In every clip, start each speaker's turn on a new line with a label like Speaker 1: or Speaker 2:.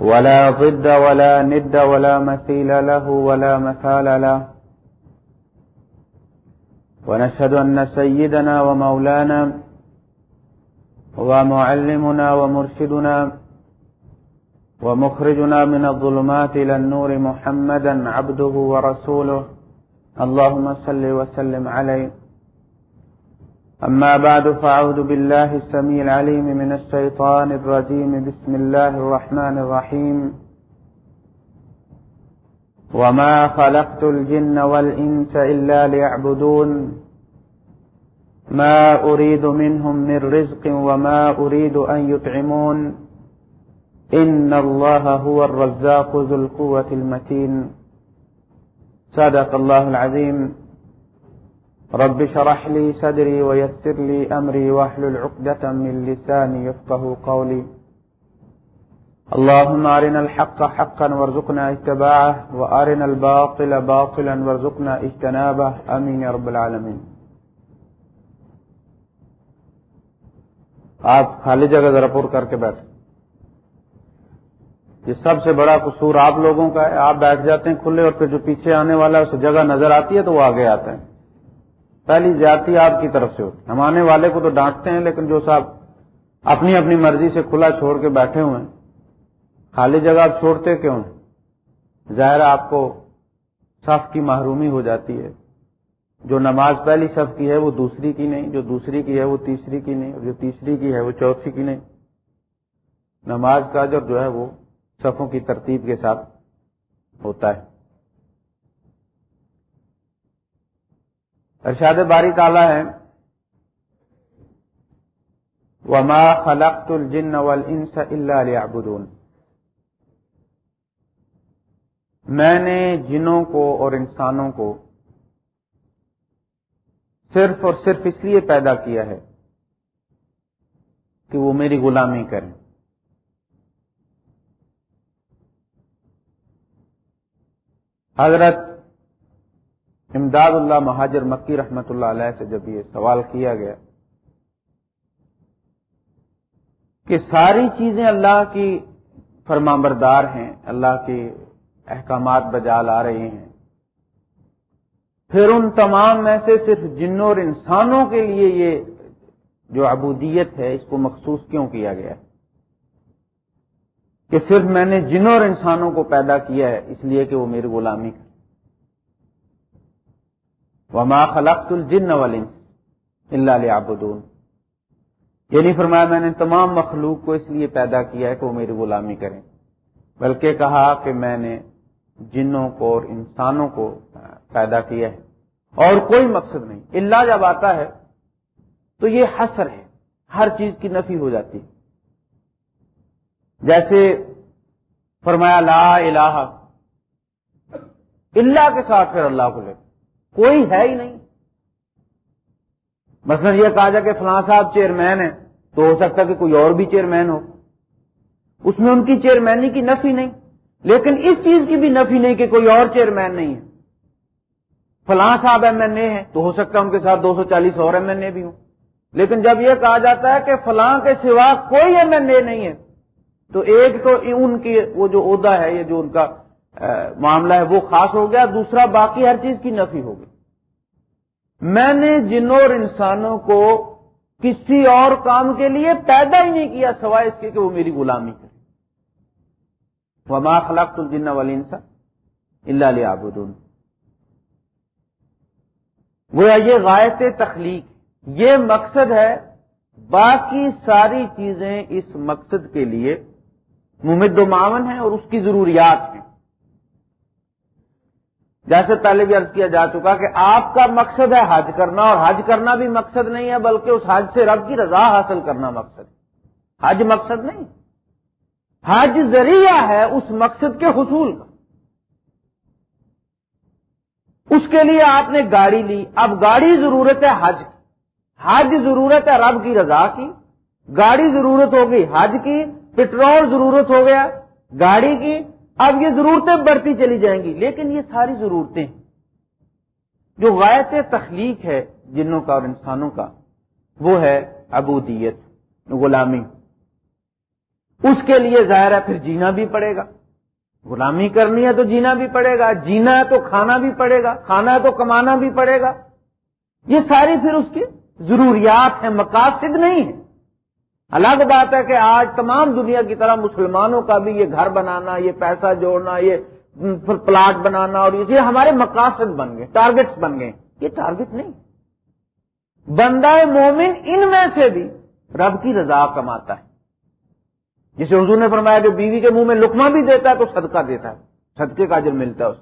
Speaker 1: ولا ضد ولا ند ولا مثيل له ولا مثال له. ونشهد أن سيدنا ومولانا ومعلمنا ومرشدنا ومخرجنا من الظلمات إلى النور محمدا عبده ورسوله. اللهم صل وسلم عليه. أما بعد، فأعوذ بالله السميع العليم من الشيطان الرجيم. بسم الله الرحمن الرحيم. وما خلقت الجن والإنس إلا ليعبدون. ما أريد منهم من رزق وما أريد أن يطعمون. إن الله هو الرزاق ذو القوة المتين. صدق الله العظيم. رب شرح لي صدري ويسر لي أمري واحلل عقدة من لساني يفقه قولي. اللهم أرنا الحق حقا وارزقنا اتباعه، وأرنا الباطل باطلا وارزقنا اجتنابه. أمين يا رب العالمين. آپ خالی جگہ ذرا پور کر کے بیٹھے یہ سب سے بڑا قصور آپ لوگوں کا ہے۔ آپ بیٹھ جاتے ہیں کھلے اور پھر جو پیچھے آنے والا ہے اسے جگہ نظر آتی ہے تو وہ آگے آتے ہیں۔ پہلی زیادتی آپ کی طرف سے ہوتی ہم آنے والے کو تو ڈانٹتے ہیں، لیکن جو صاحب اپنی اپنی مرضی سے کھلا چھوڑ کے بیٹھے ہوئے ہیں، خالی جگہ آپ چھوڑتے کیوں ہیں؟ ظاہر آپ کو صف کی محرومی ہو جاتی ہے۔ جو نماز پہلی صف کی ہے وہ دوسری کی نہیں، جو دوسری کی ہے وہ تیسری کی نہیں اور جو تیسری کی ہے وہ چوتھی کی نہیں۔ نماز کا جب جو ہے وہ صفوں کی ترتیب کے ساتھ ہوتا ہے۔ ارشاد باری تعالی ہے، وما خلقت الجن والانس الا ليعبدون۔ میں نے جنوں کو اور انسانوں کو صرف اور صرف اس لیے پیدا کیا ہے کہ وہ میری غلامی کریں۔ حضرت امداد اللہ مہاجر مکی رحمت اللہ علیہ سے جب یہ سوال کیا گیا کہ ساری چیزیں اللہ کی فرمانبردار ہیں، اللہ کے احکامات بجا لا رہے ہیں۔ پھر ان تمام میں سے صرف جنوں اور انسانوں کے لیے یہ جو عبودیت ہے، اس کو مخصوص کیوں کیا گیا؟ ہے کہ صرف میں نے جنوں اور انسانوں کو پیدا کیا ہے، اس لیے کہ وہ میری غلامی وما خلقت الجن والانس الا ليعبدون۔ یہ نہیں فرمایا میں نے تمام مخلوق کو اس لیے پیدا کیا ہے کہ وہ میری غلامی کریں، بلکہ کہا کہ میں نے جنوں کو اور انسانوں کو پیدا کیا ہے۔ اور کوئی مقصد نہیں۔ اللہ جب آتا ہے تو یہ حسر ہے، ہر چیز کی نفی ہو جاتی ہے۔ جیسے فرمایا لا الہ اللہ کے ساتھ پھر اللہ کو لے۔ کوئی ہے ہی نہیں۔ مثلا یہ کہا جائے کہ فلاں صاحب چیئرمین ہے تو ہو سکتا کہ کوئی اور بھی چیئرمین ہو۔ اس میں ان کی چیئرمینی کی نفی نہیں، لیکن اس چیز کی بھی نفی نہیں کہ کوئی اور چیئرمین نہیں ہے۔ فلاں صاحب ایم این اے ہے تو ہو سکتا ہے ان کے ساتھ دو سو چالیس اور ایم این اے بھی ہوں۔ لیکن جب یہ کہا جاتا ہے کہ فلاں کے سوا کوئی ایم این اے نہیں ہے، تو ایک تو ان کی وہ جو عہدہ ہے، یہ جو ان کا معاملہ ہے، وہ خاص ہو گیا، دوسرا باقی ہر چیز کی نفی ہو گئی۔ میں نے جنوں اور انسانوں کو کسی اور کام کے لیے پیدا ہی نہیں کیا سوائے اس کے کہ وہ میری غلامی کرے وما خلقت الجن والانس الا ليعبدون۔ وہ یہ غایت تخلیق، یہ مقصد ہے باقی ساری چیزیں اس مقصد کے لیے۔ ممد و معاون ہیں اور اس کی ضروریات ہیں۔ جیسے پہلے بھی عرض کیا جا چکا کہ آپ کا مقصد ہے حج کرنا اور حج کرنا بھی مقصد نہیں ہے بلکہ اس حج سے رب کی رضا حاصل کرنا مقصد ہے۔ حج مقصد نہیں۔ حج ذریعہ ہے اس مقصد کے حصول کا۔ اس کے لیے آپ نے گاڑی لی۔ اب گاڑی ضرورت ہے حج کی۔ حج ضرورت ہے رب کی رضا کی۔ گاڑی ضرورت ہوگی حج کی، پٹرول ضرورت ہو گیا، گاڑی کی اب یہ ضرورتیں بڑھتی چلی جائیں گی، لیکن یہ ساری ضرورتیں جو غائط تخلیق ہے جنوں کا اور انسانوں کا، وہ ہے ابودیت غلامی۔ اس کے لیے ظاہر ہے پھر جینا بھی پڑے گا۔ غلامی کرنی ہے تو جینا بھی پڑے گا، جینا ہے تو کھانا بھی پڑے گا، کھانا ہے تو کمانا بھی پڑے گا۔ یہ ساری پھر اس کی ضروریات ہیں، مقاصد نہیں ہے الگ بات ہے کہ آج تمام دنیا کی طرح مسلمانوں کا بھی یہ گھر بنانا، یہ پیسہ جوڑنا، یہ پھر پلاٹ بنانا اور یہ ہمارے مقاصد بن گئے ٹارگٹس بن گئے۔ یہ ٹارگٹ نہیں۔ بندہ مومن ان میں سے بھی رب کی رضا کماتا ہے۔ جسے حضور نے فرمایا کہ بیوی کے منہ میں لکما بھی دیتا ہے تو صدقہ دیتا ہے، صدقے کا جل ملتا ہے اس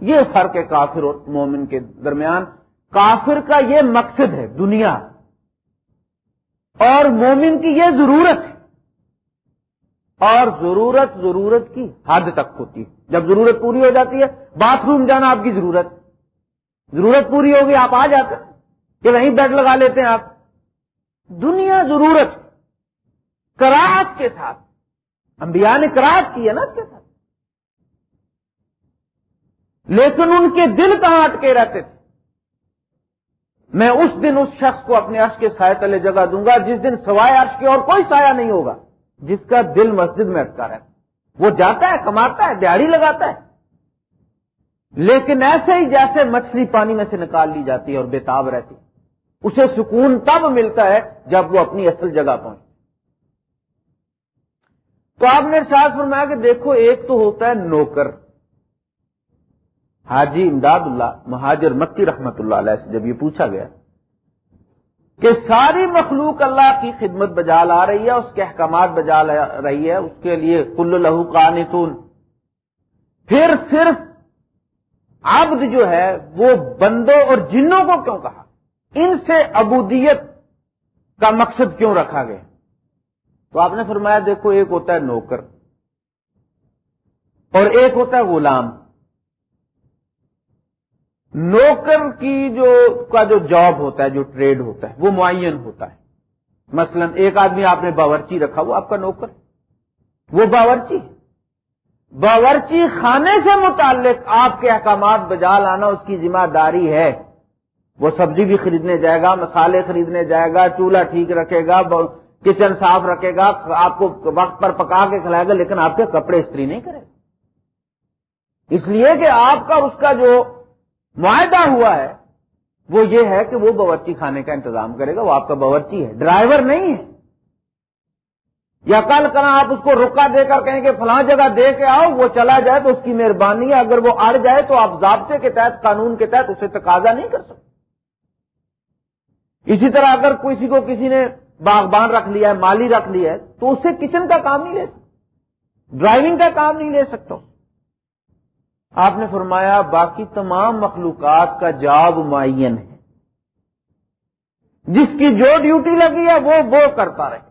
Speaker 1: یہ فرق ہے کافر اور مومن کے درمیان۔ کافر کا یہ مقصد ہے دنیا۔ اور مومن کی یہ ضرورت ہے۔ اور ضرورت ضرورت کی حد تک ہوتی ہے۔ جب ضرورت پوری ہو جاتی ہے باتھ روم جانا آپ کی ضرورت۔ ضرورت پوری ہوگی، آپ آ جاتے ہیں کہ وہیں بیڈ لگا لیتے ہیں آپ۔ دنیا ضرورت کراہت کے ساتھ۔ انبیاء نے کراہت کی ہے نا اس کے ساتھ۔ لیکن ان کے دل کہاں اٹکے رہتے تھے۔ میں اس دن اس شخص کو اپنے عرش کے سائے تلے جگہ دوں گا، جس دن سوائے عرش کے اور کوئی سایہ نہیں ہوگا، جس کا دل مسجد میں اٹکا رہتا وہ جاتا ہے، کماتا ہے دیہڑی لگاتا ہے۔ لیکن ایسے ہی جیسے مچھلی پانی میں سے نکال لی جاتی ہے اور بےتاب رہتی اسے سکون تب ملتا ہے جب وہ اپنی اصل جگہ پہنچے۔ تو آپ نے ارشاد فرمایا کہ دیکھو، ایک تو ہوتا ہے نوکر۔ حاجی امداد اللہ مہاجر مکی رحمت اللہ علیہ سے جب یہ پوچھا گیا کہ ساری مخلوق اللہ کی خدمت بجا لا رہی ہے، اس کے احکامات بجا لا رہی ہے، اس کے لیے کل لہو قانتون۔ پھر صرف عبد جو ہے، وہ بندوں اور جنوں کو کیوں کہا؟ ان سے ابودیت کا مقصد کیوں رکھا گیا؟ تو آپ نے فرمایا، دیکھو، ایک ہوتا ہے نوکر اور ایک ہوتا ہے غلام۔ نوکر کی جو کا جو جاب ہوتا ہے، جو ٹریڈ ہوتا ہے، وہ معین ہوتا ہے۔ مثلا ایک آدمی آپ نے باورچی رکھا، وہ آپ کا نوکر۔ وہ باورچی۔ باورچی خانے سے متعلق آپ کے احکامات بجا لانا اس کی ذمہ داری ہے۔ وہ سبزی بھی خریدنے جائے گا، مسالے خریدنے جائے گا، چولہا ٹھیک رکھے گا کچن صاف رکھے گا، آپ کو وقت پر پکا کے کھلائے گا، لیکن آپ کے کپڑے استری نہیں کرے۔ گا اس لیے کہ آپ کا اس کا جو معاہدہ ہوا ہے، وہ یہ ہے کہ وہ باورچی کھانے کا انتظام کرے گا، وہ آپ کا باورچی ہے، ڈرائیور نہیں ہے۔ یا کل کرنا آپ اس کو رکا دے کر کہیں کہ فلاں جگہ دے کے آؤ، وہ چلا جائے تو اس کی مہربانی ہے، اگر وہ اڑ جائے تو آپ ضابطے کے تحت، قانون کے تحت اسے تقاضا نہیں کر سکتے۔ اسی طرح اگر کسی کو کسی نے باغبان رکھ لیا ہے، مالی رکھ لیا ہے، تو اسے کچن کا کام نہیں لے سکتا ڈرائیونگ کا کام نہیں لے سکتا۔ آپ نے فرمایا باقی تمام مخلوقات کا جاب معین ہے۔ جس کی جو ڈیوٹی لگی ہے وہ وہ کرتا رہے۔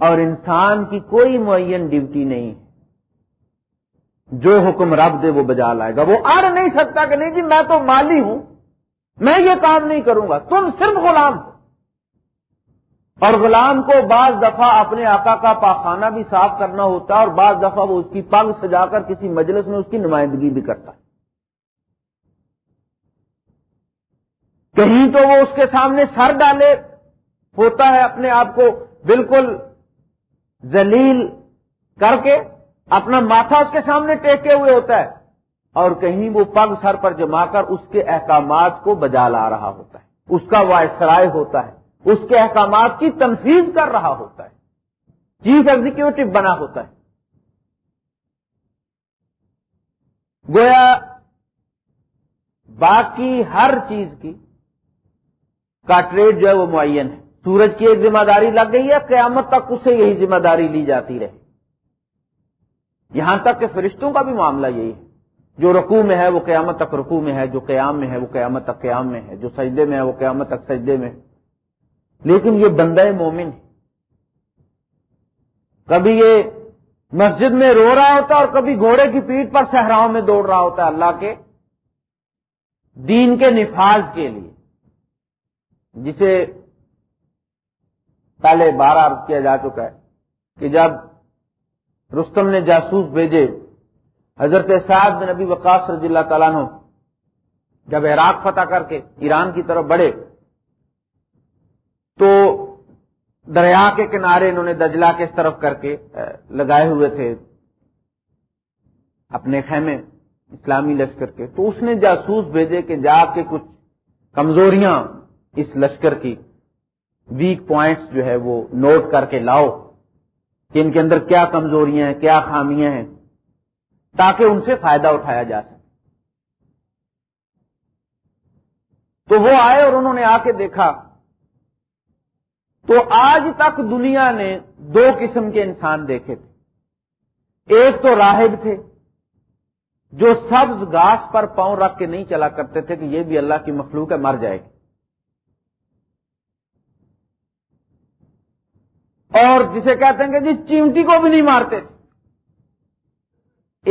Speaker 1: اور انسان کی کوئی معین ڈیوٹی نہیں ہے۔ جو حکم رب دے وہ بجا لائے گا۔ وہ اڑ نہیں سکتا کہ نہیں جی میں تو مالی ہوں، میں یہ کام نہیں کروں گا، تم صرف غلام ہو۔ اور غلام کو بعض دفعہ اپنے آقا کا پاخانہ بھی صاف کرنا ہوتا ہے اور بعض دفعہ وہ اس کی پنگ سجا کر کسی مجلس میں اس کی نمائندگی بھی کرتا۔ ہے کہیں تو وہ اس کے سامنے سر ڈالے، ہوتا ہے اپنے آپ کو بالکل ذلیل کر کے، اپنا ماتھا اس کے سامنے ٹیکے ہوئے ہوتا ہے، اور کہیں وہ پگ سر پر جما کر اس کے احکامات کو بجا لا رہا ہوتا ہے، اس کا وائسرائے ہوتا ہے۔ اس کے احکامات کی تنفیذ کر رہا ہوتا ہے۔ چیف ایگزیکٹو بنا ہوتا ہے۔ گویا باقی ہر چیز کی کا ٹریڈ جو ہے وہ معین ہے۔ سورج کی ایک ذمہ داری لگ گئی ہے، قیامت تک اسے یہی ذمہ داری لی جاتی رہے۔ یہاں تک کہ فرشتوں کا بھی معاملہ یہی ہے۔ جو رقو میں ہے وہ قیامت تک رقو میں ہے، جو قیام میں ہے وہ قیامت تک قیام میں ہے۔ جو سجدے میں ہے وہ قیامت تک سجدے میں ہے۔ لیکن یہ بندہ مومن ہے۔ کبھی یہ مسجد میں رو رہا ہوتا اور کبھی گھوڑے کی پیٹ پر صحراؤں میں دوڑ رہا ہوتا ہے اللہ کے دین کے نفاذ کے لیے۔ جسے پہلے بار عرض کیا جا چکا ہے کہ جب رستم نے جاسوس بھیجے، حضرت سعد بن نبی وقاص رضی اللہ تعالیٰ نے جب عراق فتح کر کے ایران کی طرف بڑھے تو دریا کے کنارے انہوں نے دجلہ کے اس طرف کر کے لگائے ہوئے تھے اپنے خیمے، اسلامی لشکر کے۔ تو اس نے جاسوس بھیجے کہ جا کے کچھ کمزوریاں اس لشکر کی ویک پوائنٹس جو ہے وہ نوٹ کر کے لاؤ کہ ان کے اندر کیا کمزوریاں ہیں، کیا خامیاں ہیں، تاکہ ان سے فائدہ اٹھایا جا سکے۔ تو وہ آئے اور انہوں نے آ کے دیکھا تو آج تک دنیا نے دو قسم کے انسان دیکھے تھے۔ ایک تو راہب تھے، جو سبز گاس پر پاؤں رکھ کے نہیں چلا کرتے تھے کہ یہ بھی اللہ کی مخلوق ہے، مر جائے گی۔ اور جسے کہتے ہیں کہ جی چیمٹی کو بھی نہیں مارتے تھے۔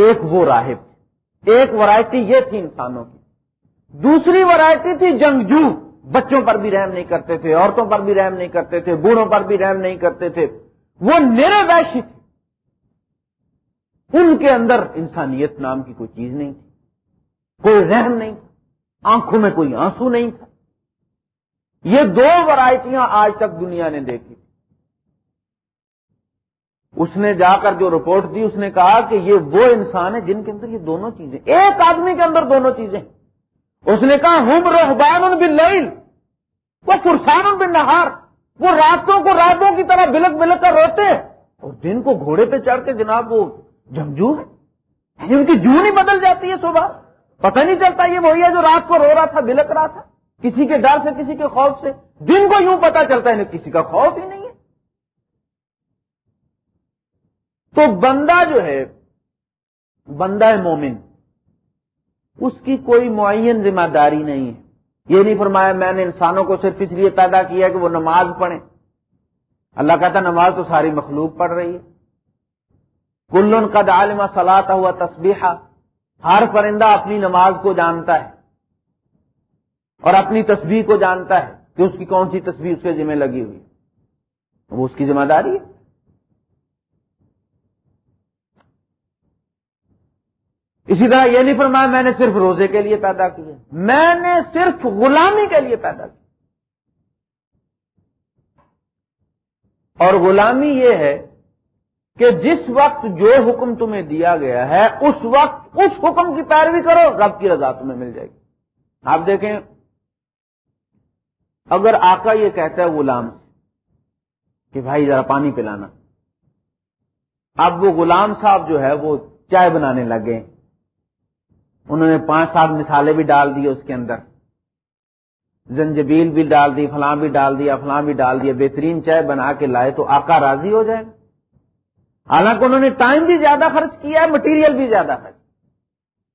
Speaker 1: ایک وہ راہب ایک ورائٹی یہ تھی انسانوں کی۔ دوسری ورائٹی تھی جنگجو۔ بچوں پر بھی رحم نہیں کرتے تھے، عورتوں پر بھی رحم نہیں کرتے تھے، بوڑھوں پر بھی رحم نہیں کرتے تھے۔ وہ میرے ویشی تھے۔ ان کے اندر انسانیت نام کی کوئی چیز نہیں تھی، کوئی رحم نہیں تھا، آنکھوں میں کوئی آنسو نہیں تھا۔ یہ دو ورائٹیاں آج تک دنیا نے دیکھی۔ اس نے جا کر جو رپورٹ دی، اس نے کہا کہ یہ وہ انسان ہے جن کے اندر یہ دونوں چیزیں، ایک آدمی کے اندر دونوں چیزیں۔ اس نے کہا، ہم رحبان بن وہ فرسان بن نہار وہ راتوں کو راتوں کی طرح بلک بلک کر روتے اور دن کو گھوڑے پہ چڑھ کے جناب وہ جمجو ہے یعنی ان کی جو نہیں بدل جاتی ہے صبح۔ پتہ نہیں چلتا یہ وہی ہے جو رات کو رو رہا تھا، بلک رہا تھا۔ کسی کے ڈر سے، کسی کے خوف سے۔ دن کو یوں پتا چلتا ہے، کسی کا خوف ہی نہیں ہے۔ تو بندہ جو ہے، بندہ ہے مومن، اس کی کوئی معین ذمہ داری نہیں ہے۔ یہ نہیں فرمایا میں نے انسانوں کو صرف اس لیے پیدا کیا کہ وہ نماز پڑھیں۔ اللہ کہتا نماز تو ساری مخلوق پڑھ رہی ہے۔ کلن قد عالمہ سلاتا ہوا تسبیحہ۔ ہر پرندہ اپنی نماز کو جانتا ہے اور اپنی تصویر کو جانتا ہے کہ اس کی کون سی تصویر اس کے ذمہ لگی ہوئی وہ اس کی ذمہ داری ہے۔ اسی طرح یہ نہیں فرمایا میں نے صرف روزے کے لیے پیدا کیا میں نے صرف غلامی کے لیے پیدا کی اور غلامی یہ ہے کہ جس وقت جو حکم تمہیں دیا گیا ہے، اس وقت اس حکم کی پیروی کرو، رب کی رضا تمہیں مل جائے گی۔ آپ دیکھیں، اگر آقا یہ کہتا ہے غلام کہ بھائی ذرا پانی پلانا، اب وہ غلام صاحب جو ہے وہ چائے بنانے لگے انہوں نے پانچ سات مثالیں بھی ڈال دی اس کے اندر۔ زنجبیل بھی ڈال دی، فلاں بھی ڈال دیا فلاں بھی ڈال دیا بہترین چائے بنا کے لائے تو آقا راضی ہو جائے۔ حالانکہ انہوں نے ٹائم بھی زیادہ خرچ کیا ہے، مٹیریل بھی زیادہ خرچ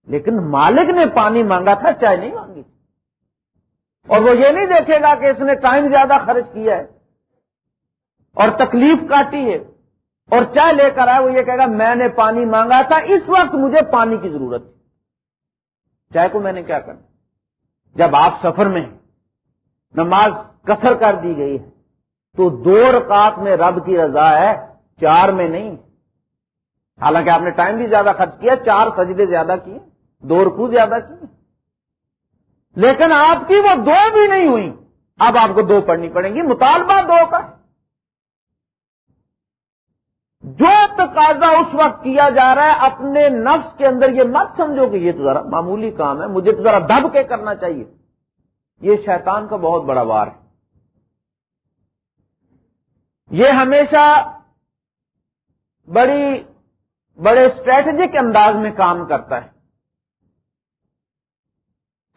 Speaker 1: لیکن مالک نے پانی مانگا تھا، چائے نہیں مانگی اور وہ یہ نہیں دیکھے گا کہ اس نے ٹائم زیادہ خرچ کیا ہے اور تکلیف کاٹی ہے اور چائے لے کر آئے، وہ یہ کہے گا، میں نے پانی مانگا تھا، اس وقت مجھے پانی کی ضرورت تھی۔ چائے کو میں نے کیا کرنا جب آپ سفر میں نماز کثر کر دی گئی ہے، تو دو رکعت میں رب کی رضا ہے، چار میں نہیں۔ حالانکہ آپ نے ٹائم بھی زیادہ خرچ کیا، چار سجدے زیادہ کیے، دو رکو زیادہ کیے۔ لیکن آپ کی وہ دو بھی نہیں ہوئی۔ اب آپ کو دو پڑھنی پڑیں گی، مطالبہ دو کا جو تقاضا اس وقت کیا جا رہا ہے اپنے نفس کے اندر، یہ مت سمجھو کہ یہ تو ذرا معمولی کام ہے، مجھے تو ذرا دب کے کرنا چاہیے۔ یہ شیطان کا بہت بڑا وار ہے۔ یہ ہمیشہ بڑی، بڑے اسٹریٹجک انداز میں کام کرتا ہے۔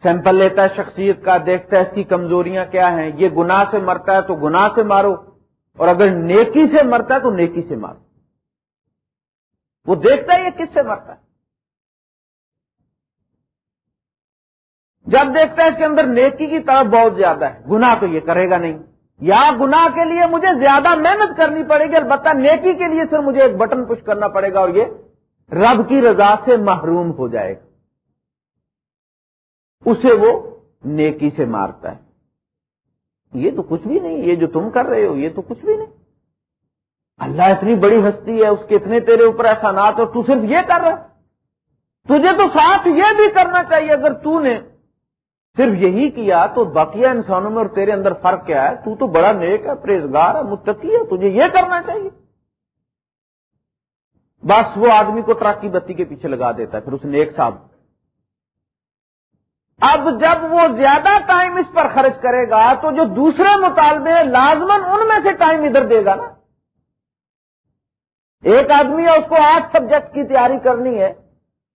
Speaker 1: سیمپل لیتا ہے شخصیت کا، دیکھتا ہے اس کی کمزوریاں کیا ہیں۔ یہ گناہ سے مرتا ہے تو گناہ سے مارو، اور اگر نیکی سے مرتا ہے تو نیکی سے مارو۔ وہ دیکھتا ہے یہ کس سے مرتا ہے۔ جب دیکھتا ہے اس کے اندر نیکی کی طرف بہت زیادہ ہے گنا تو یہ کرے گا نہیں۔ یا گناہ کے لیے مجھے زیادہ محنت کرنی پڑے گی، البتہ نیکی کے لیے صرف مجھے ایک بٹن پش کرنا پڑے گا اور یہ رب کی رضا سے محروم ہو جائے گا۔ اسے وہ نیکی سے مارتا ہے۔ یہ تو کچھ بھی نہیں، یہ جو تم کر رہے ہو، یہ تو کچھ بھی نہیں۔ اللہ اتنی بڑی ہستی ہے، اس کے اتنے تیرے اوپر احسانات اور تو صرف یہ کر رہا تجھے تو ساتھ یہ بھی کرنا چاہیے، اگر تو نے صرف یہی کیا، تو باقیہ انسانوں میں اور تیرے اندر فرق کیا ہے؟ تو تو بڑا نیک ہے پریزگار ہے، متقی ہے، تجھے یہ کرنا چاہیے۔ بس وہ آدمی کو ٹرک کی بتی کے پیچھے لگا دیتا ہے، پھر اس نیک صاحب۔ اب جب وہ زیادہ ٹائم اس پر خرچ کرے گا، تو جو دوسرے مطالبے لازمن ان میں سے ٹائم ادھر دے گا نا۔ ایک آدمی ہے، اس کو آٹھ سبجیکٹ کی تیاری کرنی ہے۔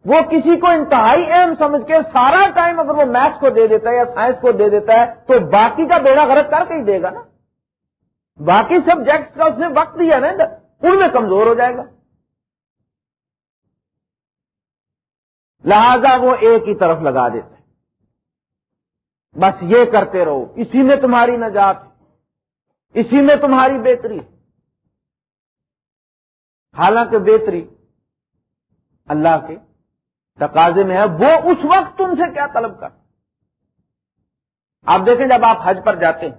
Speaker 1: وہ کسی کو انتہائی اہم سمجھ کے سارا ٹائم اگر وہ میتھس کو دے دیتا ہے یا سائنس کو دے دیتا ہے، تو باقی کا بیڑا غرض کر کے ہی دے گا نا۔ باقی سبجیکٹس کا اس نے وقت دیا نا ان میں کمزور ہو جائے گا۔ لہذا وہ ایک ہی طرف لگا دیتا ہے بس یہ کرتے رہو، اسی میں تمہاری نجات اسی میں تمہاری بہتری حالانکہ بہتری اللہ کے تقاضے میں ہے، وہ اس وقت تم سے کیا طلب کر؟ آپ دیکھیں جب آپ حج پر جاتے ہیں،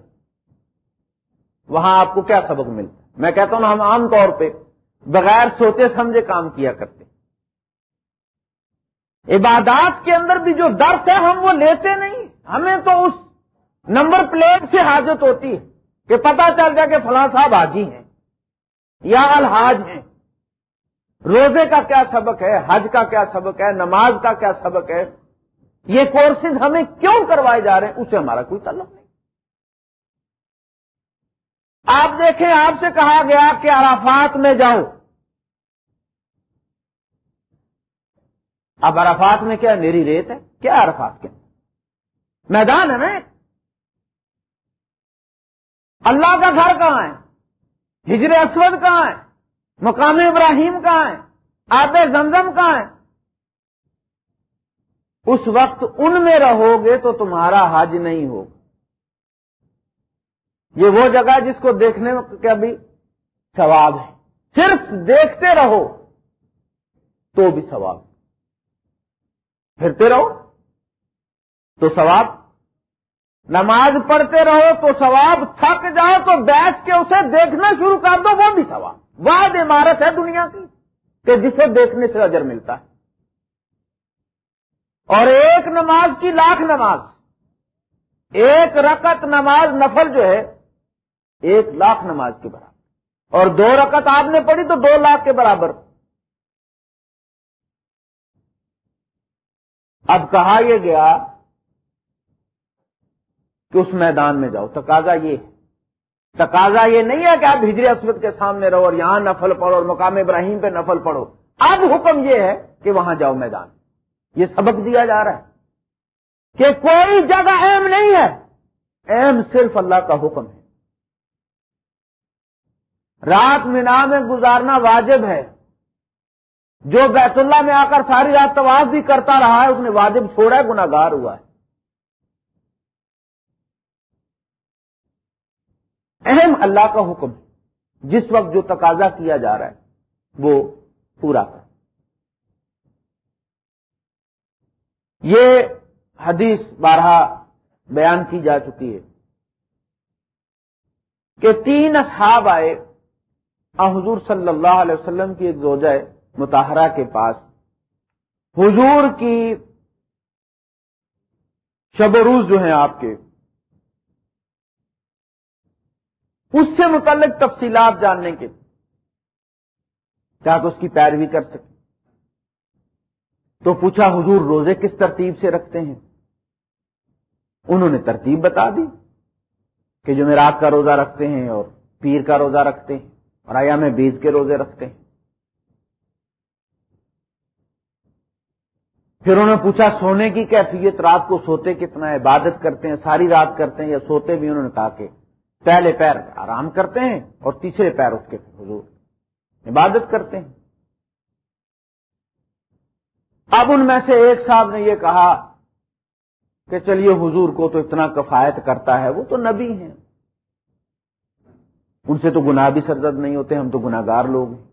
Speaker 1: وہاں آپ کو کیا سبق ملتا ہے؟ میں کہتا ہوں ہم عام طور پہ بغیر سوچے سمجھے کام کیا کرتے عبادات کے اندر بھی جو درس ہے، ہم وہ لیتے نہیں۔ ہمیں تو اس نمبر پلیٹ سے حاجت ہوتی ہے کہ پتا چل جائے کہ فلاں صاحب حاجی ہیں یا الحاج ہیں۔ روزے کا کیا سبق ہے؟ حج کا کیا سبق ہے؟ نماز کا کیا سبق ہے؟ یہ کورسز ہمیں کیوں کروائے جا رہے ہیں؟ اسے ہمارا کوئی تعلق نہیں۔ آپ دیکھیں، آپ سے کہا گیا کہ عرفات میں جاؤ اب عرفات میں کیا میری ریت ہے؟ کیا عرفات کے؟ میدان ہے نا؟ اللہ کا گھر کہاں ہے؟ ہجر اسود کہاں ہے؟ مقام ابراہیم کہاں ہے، آب زمزم کہاں ہے۔ اس وقت ان میں رہو گے تو تمہارا حج نہیں ہوگا۔ یہ وہ جگہ جس کو دیکھنے کا بھی ثواب ہے۔ صرف دیکھتے رہو تو بھی ثواب۔ پھرتے رہو تو ثواب۔ نماز پڑھتے رہو تو ثواب۔ تھک جاؤ تو بیٹھ کے اسے دیکھنا شروع کر دو، وہ بھی ثواب۔ واحد عمارت ہے دنیا کی کہ جسے دیکھنے سے اجر ملتا ہے۔ اور ایک نماز کی لاکھ نماز، ایک رکت نماز نفل جو ہے، ایک لاکھ نماز کے برابر۔ اور دو رکت آپ نے پڑھی تو دو لاکھ کے برابر۔ اب کہا یہ گیا کہ اس میدان میں جاؤ، تقاضا یہ ہے۔ تقاضا یہ نہیں ہے کہ آپ ہجری اسود کے سامنے رہو اور یہاں نفل پڑھو اور مقام ابراہیم پہ نفل پڑھو۔ اب حکم یہ ہے کہ وہاں جاؤ میدان۔ یہ سبق دیا جا رہا ہے کہ کوئی جگہ اہم نہیں ہے۔ اہم صرف اللہ کا حکم ہے۔ رات مینا میں گزارنا واجب ہے۔ جو بیت اللہ میں آ کر ساری رات تواز بھی کرتا رہا ہے، اس نے واجب چھوڑا ہے گناگار ہوا ہے۔ اہم اللہ کا حکم ہے۔ جس وقت جو تقاضا کیا جا رہا ہے، وہ پورا کر یہ حدیث بارہ بیان کی جا چکی ہے کہ تین اصحاب آئے۔ حضور صلی اللہ علیہ وسلم کی ایک زوجہ متحرہ کے پاس۔ حضور کی شب و روز جو ہیں آپ کے اس سے متعلق تفصیلات جاننے کے کیا اس کی پیروی کر سکے۔ تو پوچھا، حضور روزے کس ترتیب سے رکھتے ہیں؟ انہوں نے ترتیب بتا دی کہ جو رات کا روزہ رکھتے ہیں اور پیر کا روزہ رکھتے ہیں اور آیا میں بیج کے روزے رکھتے ہیں۔ پھر انہوں نے پوچھا، سونے کی کیفیت؟ رات کو سوتے کتنا؟ عبادت کرتے ہیں؟ ساری رات کرتے ہیں یا سوتے بھی؟ انہوں نے کہا کہ پہلے پیر آرام کرتے ہیں اور تیسرے پیر اٹھ کے حضور عبادت کرتے ہیں۔ اب ان میں سے ایک صاحب نے یہ کہا کہ چلیے حضور کو تو اتنا کفایت کرتا ہے، وہ تو نبی ہیں۔ ان سے تو گناہ بھی سرزد نہیں ہوتے، ہم تو گناگار لوگ ہیں۔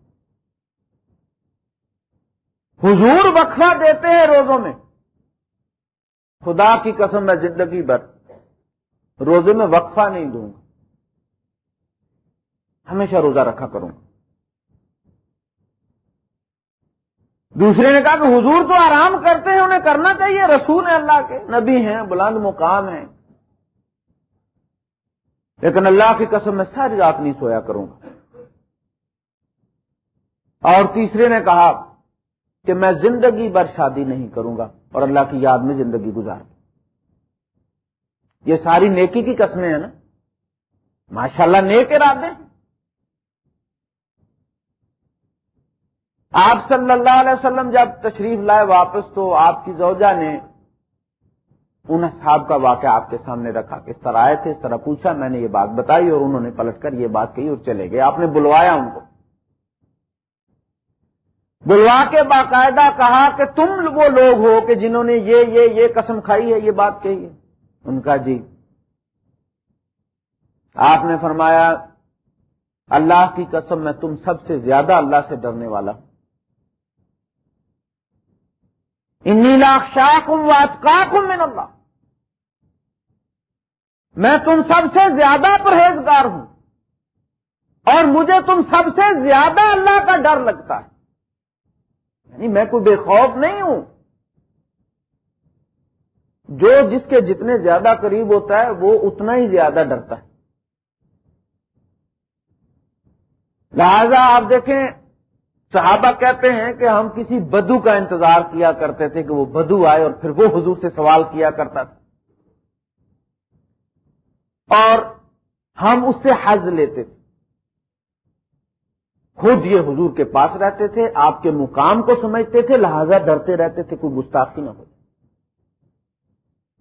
Speaker 1: حضور وقفہ دیتے ہیں روزوں میں۔ خدا کی قسم میں زندگی بھر روزے میں وقفہ نہیں دوں گا۔ ہمیشہ روزہ رکھا کروں۔ دوسرے نے کہا کہ حضور تو آرام کرتے ہیں، انہیں کرنا چاہیے۔ رسول ہیں اللہ کے، نبی ہیں، بلند مقام ہیں۔ لیکن اللہ کی قسم میں ساری رات نہیں سویا کروں گا۔ اور تیسرے نے کہا کہ میں زندگی بھر شادی نہیں کروں گا اور اللہ کی یاد میں زندگی گزار یہ ساری نیکی کی قسمیں ہیں نا۔ ماشاءاللہ نیک ارادے ہیں۔ آپ صلی اللہ علیہ وسلم جب تشریف لائے واپس تو آپ کی زوجہ نے ان صاحب کا واقعہ آپ کے سامنے رکھا کس طرح آئے تھے، اس طرح پوچھا، میں نے یہ بات بتائی اور انہوں نے پلٹ کر یہ بات کہی اور چلے گئے۔ آپ نے بلوایا ان کو۔ بلوا کے باقاعدہ کہا کہ تم وہ لوگ ہو کہ جنہوں نے یہ یہ یہ قسم کھائی ہے، یہ بات کہی ہے۔ ان کا جی۔ آپ نے فرمایا، اللہ کی قسم میں تم سب سے زیادہ اللہ سے ڈرنے والا ہوں۔ انی لاکھ شاہ کم من اللہ۔ میں تم سب سے زیادہ پرہیزگار ہوں۔ اور مجھے تم سب سے زیادہ اللہ کا ڈر لگتا ہے۔ یعنی میں کوئی بے خوف نہیں ہوں۔ جو جس کے جتنے زیادہ قریب ہوتا ہے، وہ اتنا ہی زیادہ ڈرتا ہے۔ لہذا آپ دیکھیں صحابہ کہتے ہیں کہ ہم کسی بدو کا انتظار کیا کرتے تھے کہ وہ بدو آئے اور پھر وہ حضور سے سوال کیا کرتا تھا۔ اور ہم اس سے حض لیتے تھے۔ خود یہ حضور کے پاس رہتے تھے، آپ کے مقام کو سمجھتے تھے، لہذا ڈرتے رہتے تھے، کوئی گستاخی نہ ہو۔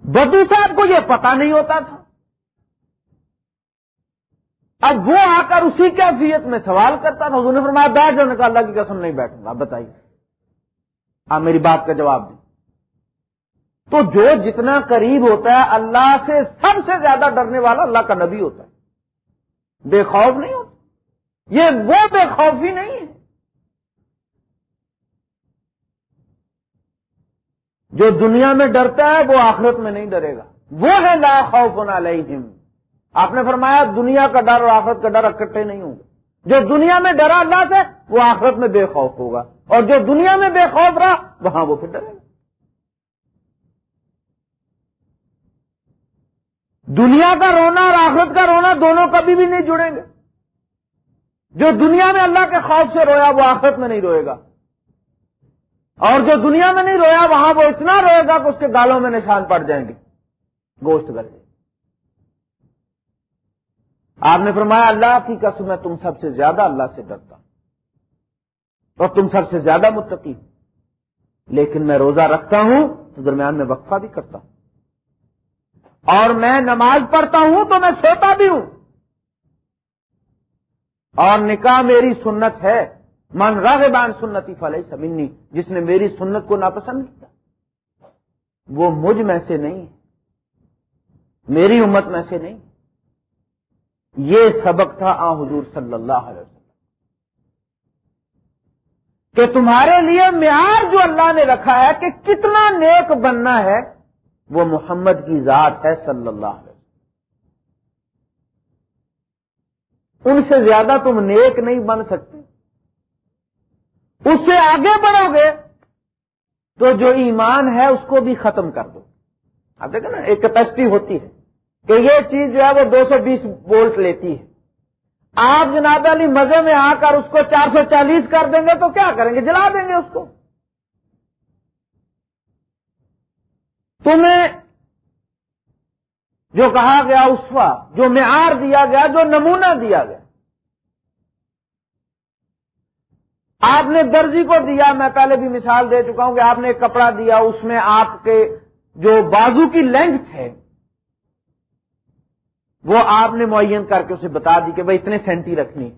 Speaker 1: بدو صاحب کو یہ پتا نہیں ہوتا تھا۔ اب وہ آ کر اسی کیفیت میں سوال کرتا تھا انہوں نے فرمایا، بیٹھ جانے کا اللہ کی قسم نہیں بیٹھوں گا، بتائیے۔ آپ میری بات کا جواب دیں۔ تو جو جتنا قریب ہوتا ہے، اللہ سے سب سے زیادہ ڈرنے والا اللہ کا نبی ہوتا ہے۔ بے خوف نہیں ہوتا۔ یہ وہ بے خوفی نہیں ہے۔ جو دنیا میں ڈرتا ہے، وہ آخرت میں نہیں ڈرے گا۔ وہ ہے لا خوف علیہم۔ آپ نے فرمایا دنیا کا ڈر اور آخرت کا ڈر اکٹھے نہیں ہوں گے۔ جو دنیا میں ڈرا اللہ سے، وہ آخرت میں بے خوف ہوگا۔ اور جو دنیا میں بے خوف رہا، وہاں وہ پھر ڈرے گا۔ دنیا کا رونا اور آخرت کا رونا دونوں کبھی بھی نہیں جڑیں گے۔ جو دنیا میں اللہ کے خوف سے رویا، وہ آخرت میں نہیں روئے گا۔ اور جو دنیا میں نہیں رویا، وہاں وہ اتنا روئے گا کہ اس کے گالوں میں نشان پڑ جائیں گے۔ گوشت گلے آپ نے فرمایا، اللہ کی قسم میں تم سب سے زیادہ اللہ سے ڈرتا ہوں۔ اور تم سب سے زیادہ متقی لیکن میں روزہ رکھتا ہوں تو درمیان میں وقفہ بھی کرتا ہوں۔ اور میں نماز پڑھتا ہوں تو میں سوتا بھی ہوں۔ اور نکاح میری سنت ہے۔ من راغبان سنتی فلح سمنی جس نے میری سنت کو ناپسند کیا۔ وہ مجھ میں سے نہیں میری امت میں سے نہیں یہ سبق تھا آ حضور صلی اللہ علیہ وسلم۔ کہ تمہارے لیے معیار جو اللہ نے رکھا ہے کہ کتنا نیک بننا ہے، وہ محمد کی ذات ہے صلی اللہ علیہ وسلم۔ ان سے زیادہ تم نیک نہیں بن سکتے۔ اس سے آگے بڑھو گے تو جو ایمان ہے اس کو بھی ختم کر دو۔ آپ دیکھیں نا، ایک کیپیسٹی ہوتی ہے۔ کہ یہ چیز جو ہے وہ دو سو بیس وولٹ لیتی ہے۔ آپ جناب علی مزے میں آ کر اس کو چار سو چالیس کر دیں گے تو کیا کریں گے؟ جلا دیں گے اس کو۔ تمہیں جو کہا گیا اسوا جو معیار دیا گیا، جو نمونہ دیا گیا۔ آپ نے درزی کو دیا، میں پہلے بھی مثال دے چکا ہوں کہ آپ نے ایک کپڑا دیا، اس میں آپ کے جو بازو کی لینگتھ ہے وہ آپ نے معین کر کے اسے بتا دی کہ بھائی اتنے سینٹی رکھنی۔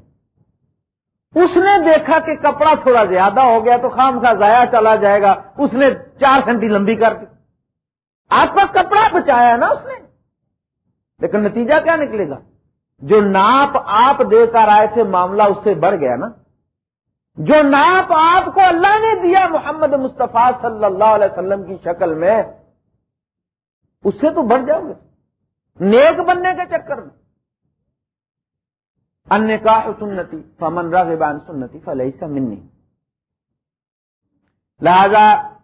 Speaker 1: اس نے دیکھا کہ کپڑا تھوڑا زیادہ ہو گیا تو خام کا ضائع چلا جائے گا۔ اس نے چار سینٹی لمبی کر دی۔ آپ کا کپڑا بچایا نا اس نے۔ لیکن نتیجہ کیا نکلے گا؟ جو ناپ آپ دے کر آئے تھے معاملہ اس سے بڑھ گیا نا۔ جو ناپ آپ کو اللہ نے دیا محمد مصطفیٰ صلی اللہ علیہ وسلم کی شکل میں، اس سے تو بڑھ جاؤ گے۔ نیک بننے کے چکر میں۔ ان کا سنتی، فمن راغبان سنتی فلحی سا منی۔ لہذا،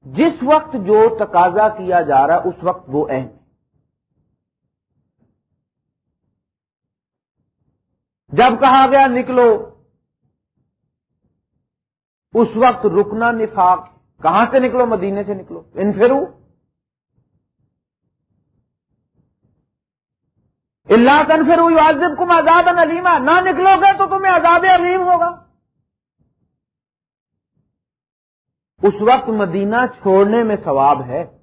Speaker 1: جس وقت جو تقاضا کیا جا رہا، اس وقت وہ اہم۔ ہے جب کہا گیا نکلو، اس وقت رکنا نفاق۔ کہاں سے نکلو؟ مدینے سے نکلو۔ انفرو اللہ تنفر ہوئی واضب کم آزاد علیما نہ نکلو گے تو تمہیں عذاب علیم ہوگا۔ اس وقت مدینہ چھوڑنے میں ثواب ہے۔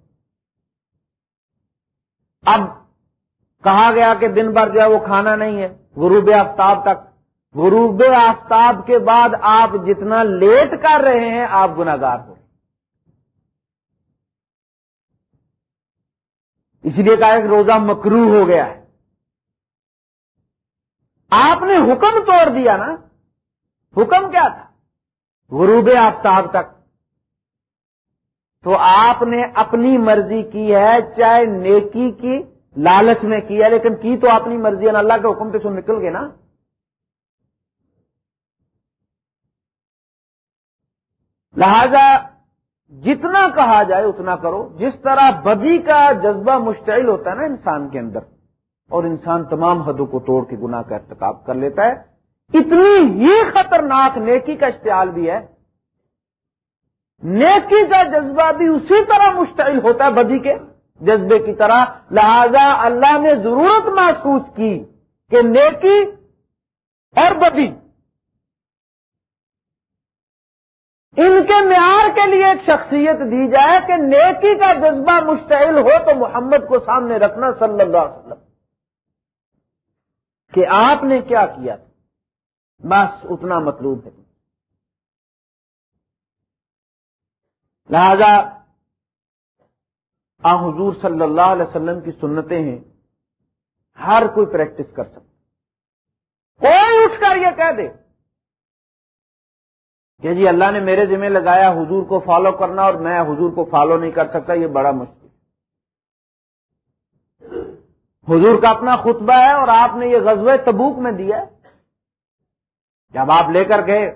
Speaker 1: اب کہا گیا کہ دن بھر جو ہے وہ کھانا نہیں ہے، غروب آفتاب تک۔ غروب آفتاب کے بعد آپ جتنا لیٹ کر رہے ہیں، آپ گناگار ہو۔ اسی لیے کہا کہ روزہ مکرو ہو گیا ہے۔ آپ نے حکم توڑ دیا نا، حکم کیا تھا؟ غروب آفتاب تک۔ تو آپ نے اپنی مرضی کی ہے، چاہے نیکی کی، لالچ میں کی ہے، لیکن کی تو اپنی مرضی ہے اللہ کے حکم پہ سو نکل گئے نا۔ لہذا جتنا کہا جائے اتنا کرو۔ جس طرح بدی کا جذبہ مشتعل ہوتا ہے نا انسان کے اندر اور انسان تمام حدوں کو توڑ کے گناہ کا ارتکاب کر لیتا ہے۔ اتنی ہی خطرناک نیکی کا اشتعال بھی ہے۔ نیکی کا جذبہ بھی اسی طرح مشتعل ہوتا ہے بدی کے۔ جذبے کی طرح لہذا اللہ نے ضرورت محسوس کی کہ نیکی اور بدی۔ ان کے معیار کے لیے ایک شخصیت دی جائے کہ نیکی کا جذبہ مشتعل ہو تو محمد کو سامنے رکھنا صلی اللہ علیہ وسلم۔ کہ آپ نے کیا کیا بس اتنا مطلوب ہے۔ لہذا آ حضور صلی اللہ علیہ وسلم کی سنتیں ہیں۔ ہر کوئی پریکٹس کر سکتا کوئی اٹھ کر یہ کہہ دے کہ جی اللہ نے میرے ذمہ لگایا حضور کو فالو کرنا اور میں حضور کو فالو نہیں کر سکتا، یہ بڑا مشکل۔ حضور کا اپنا خطبہ ہے اور آپ نے یہ غزوہ تبوک میں دیا ہے۔ جب آپ لے کر گئے،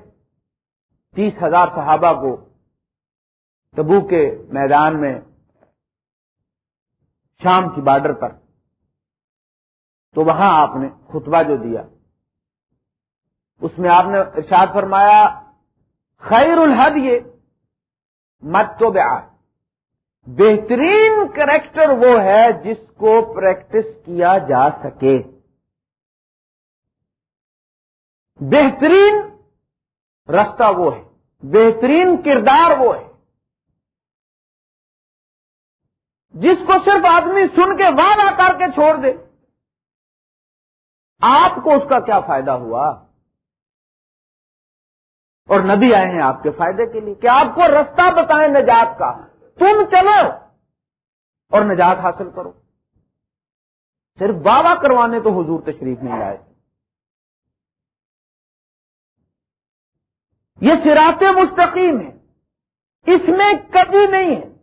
Speaker 1: تیس ہزار صحابہ کو تبوک کے میدان میں شام کی بارڈر پر۔ تو وہاں آپ نے خطبہ جو دیا، اس میں آپ نے ارشاد فرمایا، خیر الحد یہ مت تو بیا بہترین کریکٹر وہ ہے جس کو پریکٹس کیا جا سکے۔ بہترین رستہ وہ ہے۔ بہترین کردار وہ ہے۔ جس کو صرف آدمی سن کے وعدہ کر کے چھوڑ دے۔ آپ کو اس کا کیا فائدہ ہوا؟ اور نبی آئے ہیں آپ کے فائدے کے لیے۔ کہ آپ کو رستہ بتائیں نجات کا۔ تم چلو اور نجات حاصل کرو۔ صرف بابا کروانے تو حضور تشریف نہیں آئے یہ سراط مستقیم ہے۔ اس میں کبھی نہیں ہے۔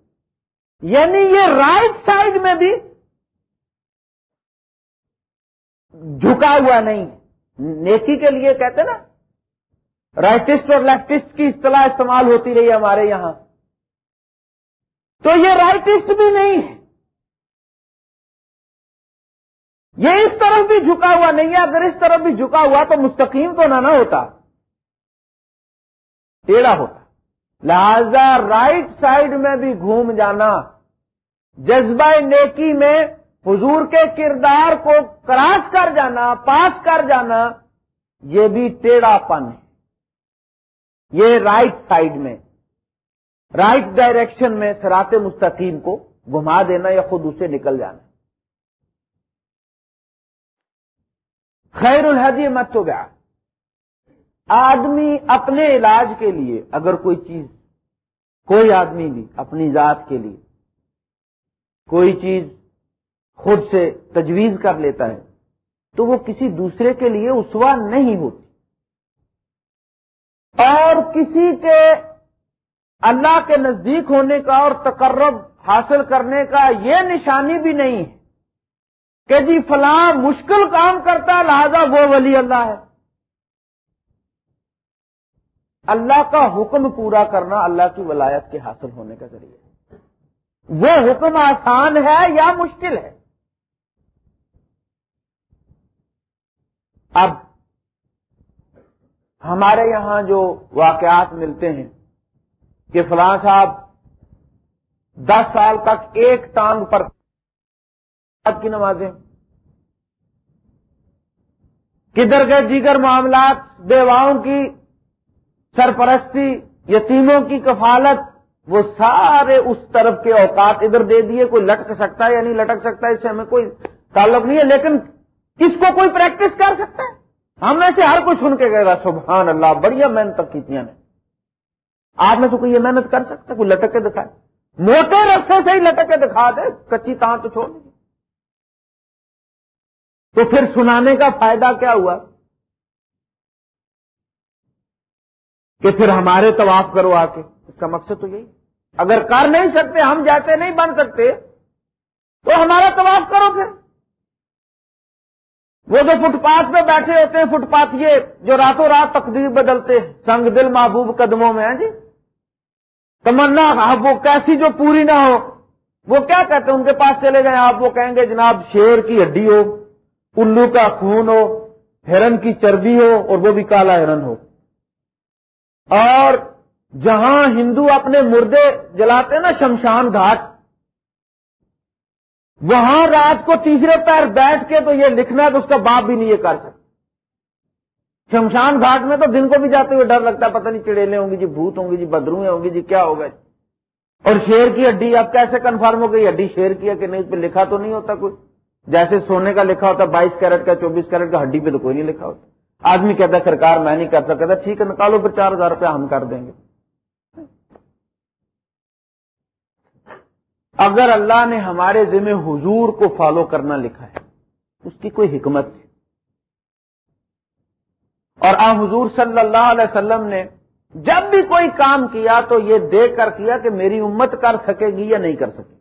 Speaker 1: یعنی یہ رائٹ سائڈ میں بھی جھکا ہوا نہیں نیکی کے لیے کہتے نا رائٹسٹ اور لیفٹسٹ کی اصطلاح استعمال ہوتی رہی ہمارے یہاں۔ تو یہ رائٹسٹ بھی نہیں ہے۔ یہ اس طرف بھی جھکا ہوا نہیں ہے۔ اگر اس طرف بھی جھکا ہوا تو مستقیم تو نہ نہ ہوتا۔ ٹیڑھا ہوتا۔ لہذا رائٹ سائڈ میں بھی گھوم جانا، جذبہ نیکی میں حضور کے کردار کو کراس کر جانا، پاس کر جانا، یہ بھی ٹیڑھا پن ہے۔ یہ رائٹ سائڈ میں۔ رائٹ ڈائریکشن میں سرات مستقیم کو گھما دینا یا خود اسے نکل جانا۔ خیر الحدی مت تو گیا۔ آدمی اپنے علاج کے لیے اگر کوئی چیز، کوئی آدمی بھی اپنی ذات کے لیے کوئی چیز خود سے تجویز کر لیتا ہے، تو وہ کسی دوسرے کے لیے اسوا نہیں ہوتی۔ اور کسی کے اللہ کے نزدیک ہونے کا اور تقرب حاصل کرنے کا یہ نشانی بھی نہیں ہے کہ جی فلاں مشکل کام کرتا لہذا وہ ولی اللہ ہے۔ اللہ کا حکم پورا کرنا اللہ کی ولایت کے حاصل ہونے کا ذریعہ ہے۔ وہ حکم آسان ہے یا مشکل ہے؟ اب ہمارے یہاں جو واقعات ملتے ہیں کہ فلاں صاحب دس سال تک ایک ٹانگ پر کی نمازیں۔ کدھر کے دیگر معاملات، بیواؤں کی سرپرستی، یتیموں کی کفالت، وہ سارے اس طرف کے اوقات ادھر دے دیے، کوئی لٹک سکتا ہے یا نہیں لٹک سکتا ہے اس سے ہمیں کوئی تعلق نہیں ہے، لیکن کس کو کوئی پریکٹس کر سکتا ہے۔ ہم میں سے ہر کوئی سن کے گئے سبحان اللہ بڑھیا محنت کی نے آپ میں سے کوئی یہ محنت کر سکتا، کوئی لٹک کے دکھائے۔ موٹے رستے سے ہی لٹک کے دکھا دے، کچی تان تو چھوڑ دیجیے تو پھر سنانے کا فائدہ کیا ہوا؟ کہ پھر ہمارے طواف کرو آ کے اس کا مقصد تو یہی۔ اگر کر نہیں سکتے، ہم جیسے نہیں بن سکتے، تو ہمارا طواف کرو پھر۔ وہ جو فٹ پاتھ پہ بیٹھے ہوتے ہیں، فٹ پاتھ یہ جو راتوں رات تقدیر بدلتے ہیں۔ سنگ دل محبوب قدموں میں ہیں جی؟ تمنا وہ کیسی جو پوری نہ ہو۔ وہ کیا کہتے ہیں؟ ان کے پاس چلے گئے آپ وہ کہیں گے، جناب شیر کی ہڈی ہو، الو کا خون ہو، ہرن کی چربی ہو، اور وہ بھی کالا ہرن ہو۔ اور جہاں ہندو اپنے مردے جلاتے نا، شمشان گھاٹ وہاں رات کو تیسرے پیر بیٹھ کے تو یہ لکھنا ہے تو اس کا باپ بھی نہیں یہ کر سکتا۔ شمشان گھاٹ میں تو دن کو بھی جاتے ہوئے ڈر لگتا ہے، پتہ نہیں چڑیلیں ہوں گی جی بھوت ہوں گی جی بدرویں ہوں گی جی کیا ہوگا؟ اور شیر کی ہڈی، اب کیسے کنفرم ہو گئی؟ ہڈی شیر کی ہے کہ نہیں؟ اس پہ لکھا تو نہیں ہوتا کوئی۔ جیسے سونے کا لکھا ہوتا، بائیس کیرٹ کا، چوبیس کیرٹ کا، ہڈی پہ تو کوئی نہیں لکھا ہوتا۔ آدمی کہتا ہے، سرکار میں نہیں کر سکتا، ٹھیک ہے، نکالو پھر چار ہزار روپیہ ہم کر دیں گے۔ اگر اللہ نے ہمارے ذمہ حضور کو فالو کرنا لکھا ہے، اس کی کوئی حکمت تھی اور آ حضور صلی اللہ علیہ وسلم نے جب بھی کوئی کام کیا تو یہ دیکھ کر کیا کہ میری امت کر سکے گی یا نہیں کر سکے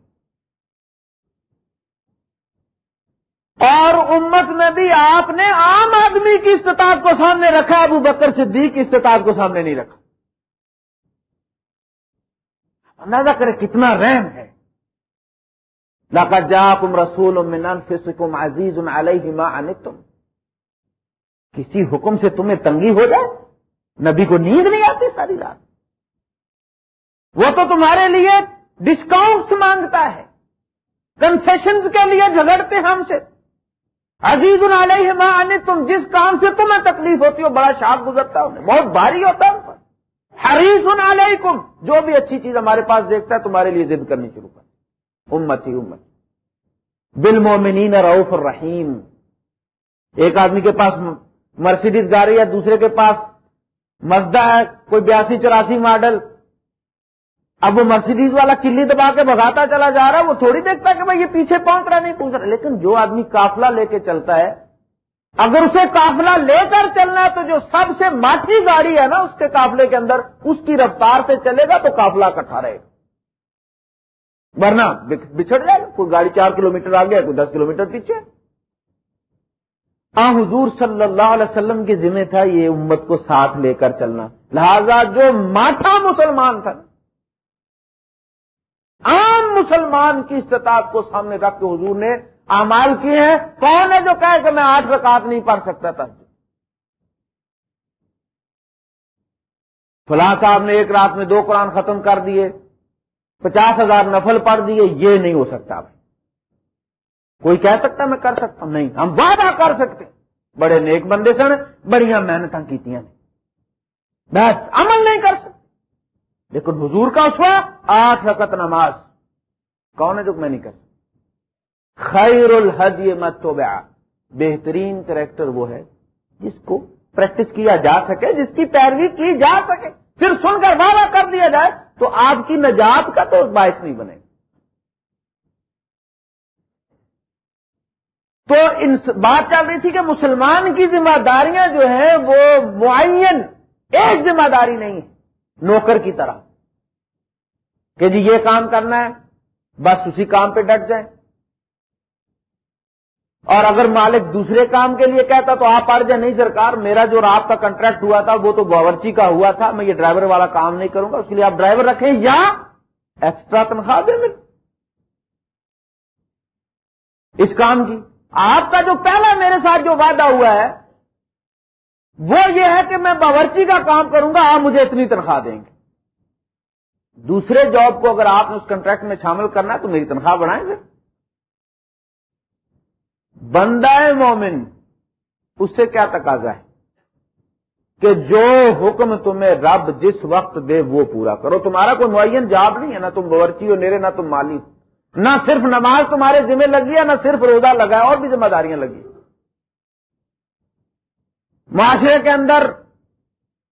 Speaker 1: اور امت میں بھی آپ نے عام آدمی کی استطاعت کو سامنے رکھا، ابو بکر صدیق کی استطاعت کو سامنے نہیں رکھا۔ اندازہ کرے کتنا رحم ہے۔ لاکا جا کم رسول فسکم عزیز علیہ ما تم کسی حکم سے تمہیں تنگی ہو جائے؟ نبی کو نیند نہیں آتی ساری رات؟ وہ تو تمہارے لیے ڈسکاؤنٹس مانگتا ہے۔ کنسیشنز کے لیے جھگڑتے ہم سے۔ عزیز علیہ ماں آنے تم جس کام سے تمہیں تکلیف ہوتی ہو، بڑا شاپ گزرتا ہے بہت بھاری ہوتا ہے پر۔ حریص علیکم، جو بھی اچھی چیز ہمارے پاس دیکھتا ہے، تمہارے لیے ضد کرنی شروع کر امت ہی امت بل مومنین روف الرحیم. ایک آدمی کے پاس مرسیڈیز گاڑی ہے، دوسرے کے پاس مزدہ ہے، کوئی بیاسی، چوراسی ماڈل. اب وہ مرسیڈیز والا کلی دبا کے بھگاتا چلا جا رہا ہے، وہ تھوڑی دیکھتا کہ بھائی یہ پیچھے پہنچ رہا نہیں پہنچ رہا لیکن جو آدمی کافلا لے کے چلتا ہے، اگر اسے کافلا لے کر چلنا ہے، تو جو سب سے ماٹھی گاڑی ہے نا، اس کے کافلے کے اندر، اس کی رفتار سے چلے گا تو کافلا کٹھا رہے گا. ورنہ بچھڑ جائے گا کوئی گاڑی چار کلو میٹر آگے کوئی دس کلو میٹر پیچھے آ، حضور صلی اللہ علیہ وسلم کی ذمہ تھا یہ امت کو ساتھ لے کر چلنا۔ لہذا جو ماٹھا مسلمان تھا، عام مسلمان کی استطاعت کو سامنے رکھ کے حضور نے امال کیے ہیں۔ کون ہے جو کہے کہ میں آٹھ رکعت نہیں پڑھ سکتا تھا؟ فلاں صاحب نے ایک رات میں دو قرآن ختم کر دیے۔ پچاس ہزار نفل پڑھ دیے، یہ نہیں ہو سکتا بھائی۔ کوئی کہہ سکتا میں کر سکتا ہوں؟ نہیں، ہم وعدہ کر سکتے بڑے نیک بندے سن بڑی محنت کی بس، عمل نہیں کر سکتے۔ لیکن حضور کا اسوا آٹھ رقط نماز۔ کون ہے جو میں نہیں کر سکتا؟ خیر الحد یہ مت بہترین کریکٹر وہ ہے جس کو پریکٹس کیا جا سکے، جس کی پیروی کی جا سکے۔ پھر سن کر وعدہ کر دیا جائے۔ تو آپ کی نجات کا تو باعث نہیں بنے تو ان بات چل رہی تھی کہ مسلمان کی ذمہ داریاں جو ہیں وہ معین، ایک ذمہ داری نہیں ہے نوکر کی طرح کہ جی یہ کام کرنا ہے، بس اسی کام پہ ڈٹ جائیں۔ اور اگر مالک دوسرے کام کے لیے کہتا تو آپ پڑھ جائیں۔ نہیں سرکار، میرا جو رات کا کنٹریکٹ ہوا تھا وہ تو باورچی کا ہوا تھا، میں یہ ڈرائیور والا کام نہیں کروں گا، اس کے لیے آپ ڈرائیور رکھیں یا ایکسٹرا تنخواہ دیں مل اس کام کی۔ آپ کا جو پہلا میرے ساتھ جو وعدہ ہوا ہے، وہ یہ ہے کہ میں باورچی کا کام کروں گا، آپ مجھے اتنی تنخواہ دیں گے۔ دوسرے جاب کو اگر آپ نے اس کنٹریکٹ میں شامل کرنا ہے تو میری تنخواہ بڑھائیں گے۔ بندہ مومن اس سے کیا تقاضا ہے؟ کہ جو حکم تمہیں رب جس وقت دے وہ پورا کرو۔ تمہارا کوئی معین جاب نہیں ہے، نہ تم باورچی ہو میرے نہ تم مالی۔ نہ صرف نماز تمہارے ذمہ لگی ہے، نہ صرف روزہ لگا ہے، اور بھی ذمہ داریاں لگی معاشرے کے اندر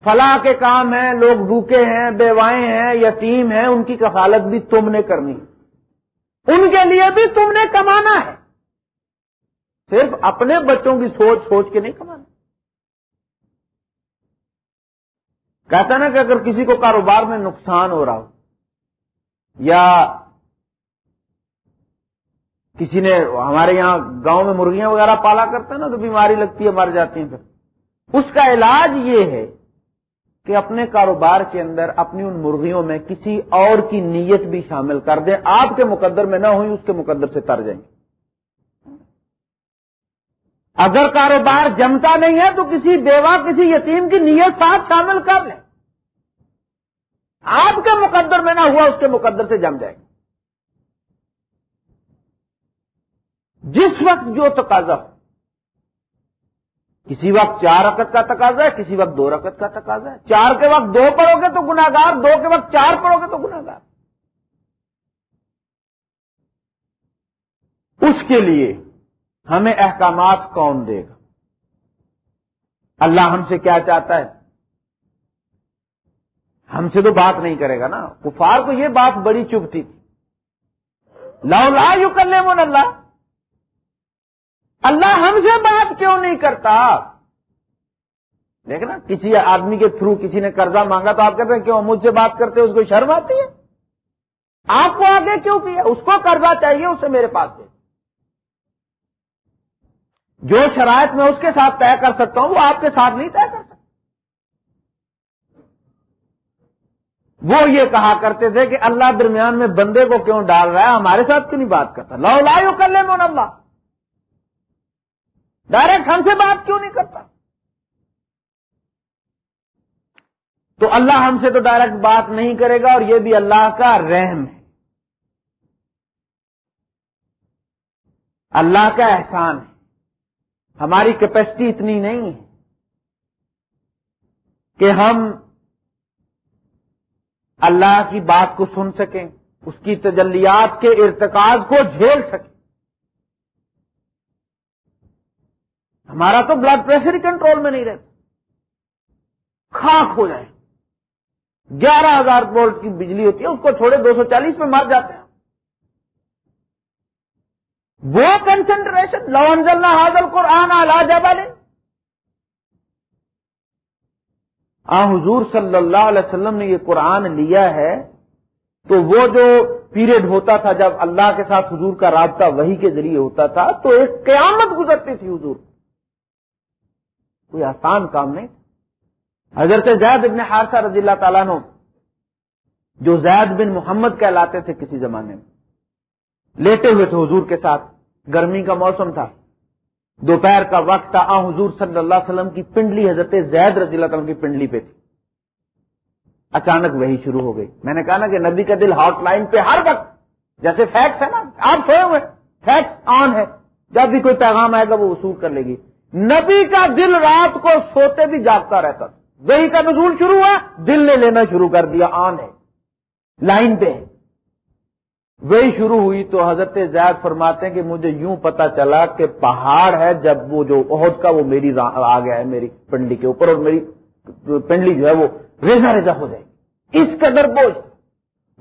Speaker 1: فلاح کے کام ہیں، لوگ بھوکے ہیں، بیوائیں ہیں، یتیم ہیں، ان کی کفالت بھی تم نے کرنی۔ ان کے لیے بھی تم نے کمانا ہے۔ صرف اپنے بچوں کی سوچ سوچ کے نہیں کمانا۔ کہتا نا کہ اگر کسی کو کاروبار میں نقصان ہو رہا ہو، یا کسی نے ہمارے یہاں گاؤں میں مرغیاں وغیرہ پالا کرتے ہیں نا، تو بیماری لگتی ہے، مر جاتی ہیں پھر۔ اس کا علاج یہ ہے کہ اپنے کاروبار کے اندر اپنی ان مرغیوں میں کسی اور کی نیت بھی شامل کر دیں۔ آپ کے مقدر میں نہ ہوئی، اس کے مقدر سے تر جائیں۔ گے اگر کاروبار جمتا نہیں ہے تو کسی بیوہ، کسی یتیم کی نیت ساتھ شامل کر لیں آپ کے مقدر میں نہ ہوا، اس کے مقدر سے جم جائے۔ گا جس وقت جو تقاضا ہو، کسی وقت چار رقط کا تقاضا ہے، کسی وقت دو رقط کا تقاضا ہے۔ چار کے وقت دو پڑو گے تو گناگار دو کے وقت چار پڑو گے تو گناگار اس کے لیے ہمیں احکامات کون دے گا؟ اللہ ہم سے کیا چاہتا ہے؟ ہم سے تو بات نہیں کرے گا نا۔ کفار کو یہ بات بڑی چبھتی تھی۔ لا لا یو کر لے من اللہ۔ اللہ ہم سے بات کیوں نہیں کرتا؟ دیکھنا، کسی آدمی کے تھرو کسی نے قرضہ مانگا تو آپ کہتے ہیں، کیوں مجھ سے بات کرتے اس کو شرم آتی ہے؟ آپ کو آگے کیوں کیا اس کو قرضہ چاہیے، اسے میرے پاس جو شرائط میں اس کے ساتھ طے کر سکتا ہوں، وہ آپ کے ساتھ نہیں طے کر سکتا۔ وہ یہ کہا کرتے تھے کہ اللہ درمیان میں بندے کو کیوں ڈال رہا ہے؟ ہمارے ساتھ کیوں نہیں بات کرتا؟ لو لائیو کر لے مون اللہ۔ ڈائریکٹ ہم سے بات کیوں نہیں کرتا؟ تو اللہ ہم سے تو ڈائریکٹ بات نہیں کرے گا اور یہ بھی اللہ کا رحم ہے۔ اللہ کا احسان ہے۔ ہماری کیپیسٹی اتنی نہیں ہے کہ ہم اللہ کی بات کو سن سکیں، اس کی تجلیات کے ارتکاز کو جھیل سکیں۔ ہمارا تو بلڈ پریشر ہی کنٹرول میں نہیں رہتا۔ خاک ہو جائے۔ گیارہ ہزار وولٹ کی بجلی ہوتی ہے، اس کو چھوڑے، دو سو چالیس میں مار جاتے ہیں۔ وہ کنسنٹریشن لونزل نہ حاضل قرآن آ جب آ، حضور صلی اللہ علیہ وسلم نے یہ قرآن لیا ہے تو وہ جو پیریڈ ہوتا تھا جب اللہ کے ساتھ حضور کا رابطہ وہی کے ذریعے ہوتا تھا، تو ایک قیامت گزرتی تھی حضور۔ کوئی آسان کام نہیں۔ حضرت زید ابن حارثہ رضی اللہ تعالیٰ نے جو زید بن محمد کہلاتے تھے کسی زمانے میں۔ لیٹے ہوئے تھے حضور کے ساتھ۔ گرمی کا موسم تھا۔ دوپہر کا وقت تھا۔ آ حضور صلی اللہ علیہ وسلم کی پنڈلی حضرت زید رضی اللہ تعالیٰ کی پنڈلی پہ تھی۔ اچانک وہی شروع ہو گئی۔ میں نے کہا نا کہ نبی کا دل ہاٹ لائن پہ ہر وقت۔ جیسے فیکس ہے نا، آپ سوئے ہوئے۔ فیکس آن ہے۔ جب بھی کوئی پیغام آئے گا وہ وصول کر لے گی۔ نبی کا دل رات کو سوتے بھی جاگتا رہتا تھا۔ وہی کا نزول شروع ہوا۔ دل نے لینا شروع کر دیا آن ہے۔ لائن پہ ہے۔ وہی شروع ہوئی تو حضرت زید فرماتے ہیں کہ مجھے یوں پتا چلا کہ پہاڑ ہے جب وہ جو عہد کا وہ میری آ گیا ہے میری پنڈلی کے اوپر اور میری پنڈلی جو ہے وہ ریزا ریزا ہو جائے گی۔ اس قدر بوجھ۔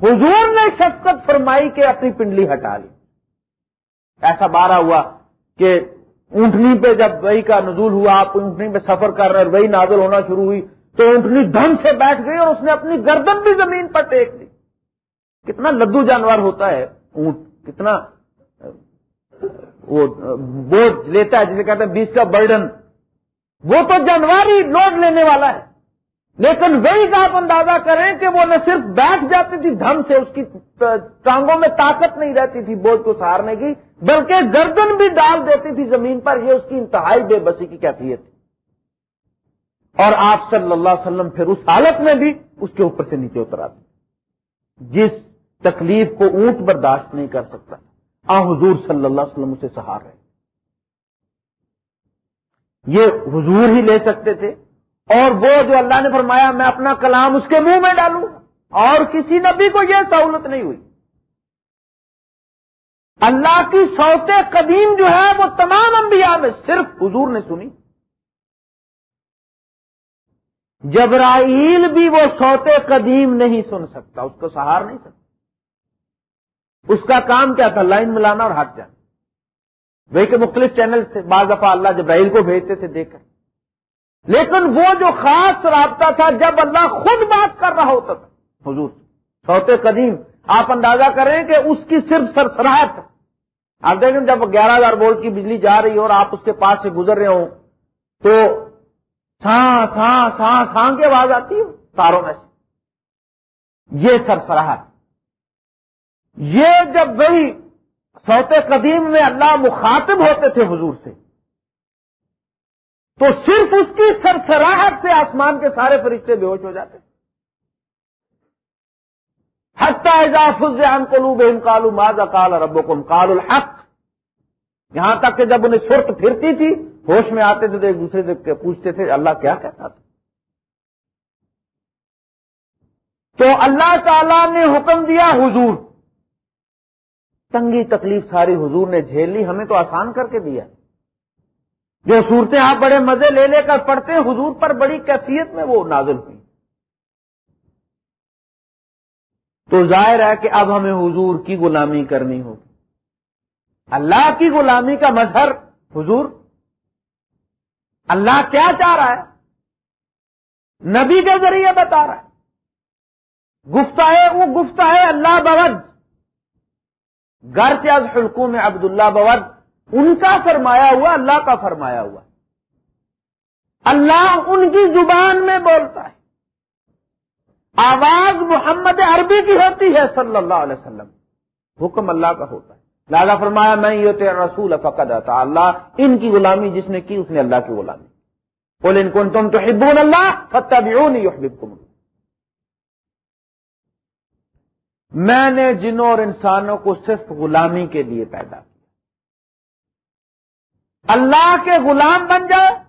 Speaker 1: حضور نے شفقت فرمائی کہ اپنی پنڈلی ہٹا لی۔ ایسا بارہ ہوا کہ اونٹنی پہ جب وہی کا نزول ہوا، آپ اونٹنی پہ سفر کر رہے وہی نازل ہونا شروع ہوئی تو اونٹنی دھن سے بیٹھ گئی اور اس نے اپنی گردن بھی زمین پر ٹیک دی۔ کتنا لدو جانور ہوتا ہے، اونٹ، کتنا، وہ، بوجھ لیتا ہے، جسے کہتے ہیں بیس کا برڈن۔ وہ تو جانور ہی لوڈ لینے والا ہے۔ لیکن وہی آپ اندازہ کریں کہ وہ نہ صرف بیٹھ جاتی تھی دھم سے، اس کی ٹانگوں میں طاقت نہیں رہتی تھی بوجھ کو سہارنے کی، بلکہ گردن بھی ڈال دیتی تھی زمین پر۔ یہ اس کی انتہائی بے بسی کی کیفیت تھی۔ اور آپ صلی اللہ علیہ وسلم پھر اس حالت میں بھی اس کے اوپر سے نیچے اتر آتے۔ جس تکلیف کو اونٹ برداشت نہیں کر سکتا۔ آ، حضور صلی اللہ علیہ وسلم اسے سہار رہے۔ یہ حضور ہی لے سکتے تھے۔ اور وہ جو اللہ نے فرمایا، میں اپنا کلام اس کے منہ میں ڈالوں۔ اور کسی نبی کو یہ سہولت نہیں ہوئی۔ اللہ کی سوتے قدیم جو ہے، وہ تمام انبیاء میں صرف حضور نے سنی۔ جبرائیل بھی وہ سوتے قدیم نہیں سن سکتا، اس کو سہار نہیں سکتا۔ اس کا کام کیا تھا؟ لائن ملانا اور ہاتھ جانا۔ وہی کے مختلف چینل تھے بعض دفعہ اللہ جبرائیل کو بھیجتے تھے دیکھ کر۔ لیکن وہ جو خاص رابطہ تھا، جب اللہ خود بات کر رہا ہوتا تھا، حضور سوتے قدیم، آپ اندازہ کریں کہ اس کی صرف سرسراہٹ۔ آپ دیکھیں جب گیارہ ہزار وولٹ کی بجلی جا رہی ہو اور آپ اس کے پاس سے گزر رہے ہوں، تو ساں ساں ساں ساں کی آواز آتی ہے؟ تاروں میں سے۔ یہ سرسراہٹ۔ یہ جب وہی سوتے قدیم میں اللہ مخاطب ہوتے تھے حضور سے، تو صرف اس کی سرسراہٹ سے آسمان کے سارے فرشتے بے ہوش ہو جاتے حتاظ ان کلو بے کالو ماضا کال رب کال الحق۔ یہاں تک کہ جب انہیں سرت پھرتی تھی، ہوش میں آتے تھے تو ایک دوسرے سے پوچھتے تھے، اللہ کیا کہتا تھا؟ تو اللہ تعالی نے حکم دیا حضور تنگی تکلیف ساری حضور نے جھیل لی، ہمیں تو آسان کر کے دیا۔ جو صورتیں آپ بڑے مزے لے لے کر پڑھتے ہیں، حضور پر بڑی کیفیت میں وہ نازل ہوئی۔ تو ظاہر ہے کہ اب ہمیں حضور کی غلامی کرنی ہوگی۔ اللہ کی غلامی کا مظہر، حضور۔ اللہ کیا چاہ رہا ہے؟ نبی کے ذریعے بتا رہا ہے۔ گفتہ ہے وہ گفتہ ہے اللہ بود گھر از حلقوں میں عبداللہ بود ان کا فرمایا ہوا، اللہ کا فرمایا ہوا۔ اللہ ان کی زبان میں بولتا ہے۔ آواز محمد عربی کی ہوتی ہے صلی اللہ علیہ وسلم۔ حکم اللہ کا ہوتا ہے۔ لالا فرمایا میں یہ تیرا رسول فقد تھا اللہ۔ ان کی غلامی جس نے کی، اس نے اللہ کی غلامی۔ بولے ان کو تم تو حب اللہ۔ فتح بھی میں نے جنوں اور انسانوں کو صرف غلامی کے لیے پیدا کیا۔ اللہ کے غلام بن جائے۔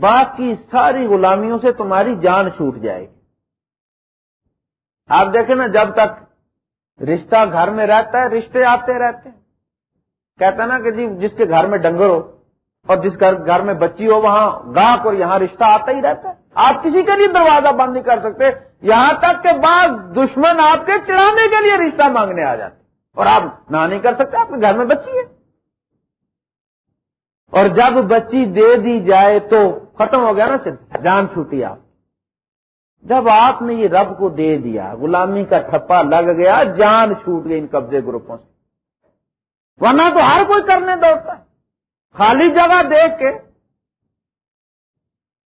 Speaker 1: باقی ساری غلامیوں سے تمہاری جان چھوٹ جائے گی۔ آپ دیکھیں نا، جب تک رشتہ گھر میں رہتا ہے، رشتے آتے رہتے ہیں۔ کہتا نا کہ جی جس کے گھر میں ڈنگر ہو اور جس گھر میں بچی ہو، وہاں گاہک اور یہاں رشتہ آتا ہی رہتا ہے۔ آپ کسی کے لیے دروازہ بند نہیں کر سکتے۔ یہاں تک کہ بعض دشمن آپ کے چڑھانے کے لیے رشتہ مانگنے آ جاتے اور آپ نہ نہیں کر سکتے، آپ کے گھر میں بچی ہے۔ اور جب بچی دے دی جائے تو ختم ہو گیا نا صرف جان چھوٹی آپ۔ جب آپ نے یہ رب کو دے دیا، غلامی کا ٹھپا لگ گیا، جان چھوٹ گئی ان قبضے گروپوں سے۔ ورنہ تو ہر کوئی کرنے دوڑتا ہے۔ خالی جگہ دیکھ کے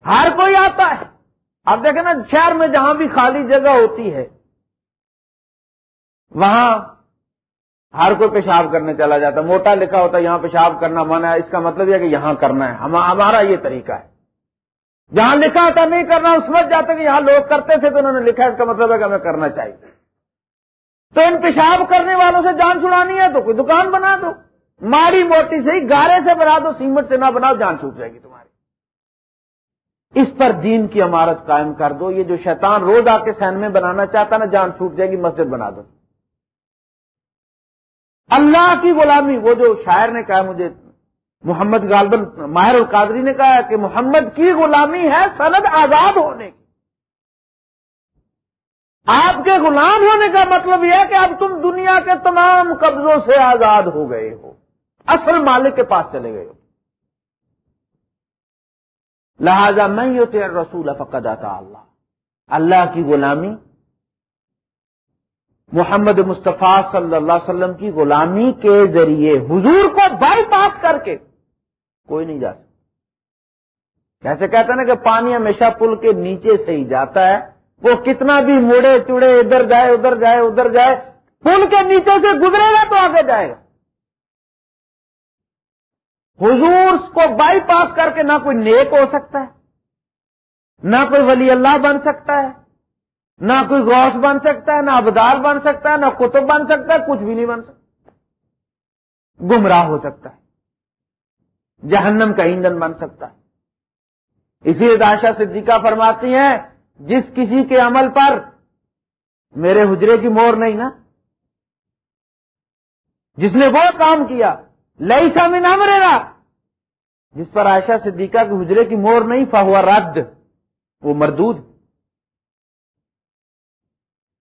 Speaker 1: ہر کوئی آتا ہے۔ آپ دیکھیں نا، شہر میں جہاں بھی خالی جگہ ہوتی ہے، وہاں ہر کوئی پیشاب کرنے چلا جاتا موٹا لکھا ہوتا ہے، یہاں پیشاب کرنا مانا ہے۔ اس کا مطلب یہ کہ یہاں کرنا ہے۔ ہمارا یہ طریقہ ہے۔ جہاں لکھا ہوتا نہیں کرنا، اس وقت جاتا کہ یہاں لوگ کرتے تھے تو انہوں نے لکھا اس کا مطلب ہے کہ ہمیں کرنا چاہیے۔ تو ان پیشاب کرنے والوں سے جان چھڑانی ہے تو کوئی دکان بنا دو۔ ماڑی موٹی سے ہی گارے سے بنا دو، سیمنٹ سے نہ بناؤ، جان چھوٹ جائے گی تمہاری۔ اس پر دین کی عمارت قائم کر دو، یہ جو شیطان روز آ کے سین میں بنانا چاہتا نا، جان چھوٹ جائے گی، مسجد بنا دو۔ اللہ کی غلامی، وہ جو شاعر نے کہا، مجھے محمد غالبن ماہر القادری نے کہا کہ محمد کی غلامی ہے سند آزاد ہونے کی۔ آپ کے غلام ہونے کا مطلب یہ ہے کہ اب تم دنیا کے تمام قبضوں سے آزاد ہو گئے ہو۔ اصل مالک کے پاس چلے گئے ہو۔ لہذا میں یہ تیر رسول فقد آتا اللہ۔ اللہ کی غلامی، محمد مصطفیٰ صلی اللہ علیہ وسلم کی غلامی کے ذریعے حضور کو بائی پاس کر کے کوئی نہیں جا سکتا۔ کیسے کہتے نا کہ پانی ہمیشہ پل کے نیچے سے ہی جاتا ہے، وہ کتنا بھی مڑے چڑے ادھر جائے ادھر جائے ادھر جائے، پل کے نیچے سے گزرے گا تو آگے جائے گا۔ حضور کو بائی پاس کر کے نہ کوئی نیک ہو سکتا ہے، نہ کوئی ولی اللہ بن سکتا ہے، نہ کوئی غوث بن سکتا ہے، نہ ابدار بن سکتا ہے، نہ کتب بن سکتا ہے، کچھ بھی نہیں بن سکتا۔ گمراہ ہو سکتا ہے۔ جہنم کا ایندھن بن سکتا ہے۔ اسی اداشا صدیقہ فرماتی ہیں، جس کسی کے عمل پر میرے حجرے کی مور نہیں نا۔ جس نے وہ کام کیا لئی سا میں نہ مرے گا جس پر عائشہ صدیقہ کے حجرے کی مور نہیں فا رد۔ وہ مردود۔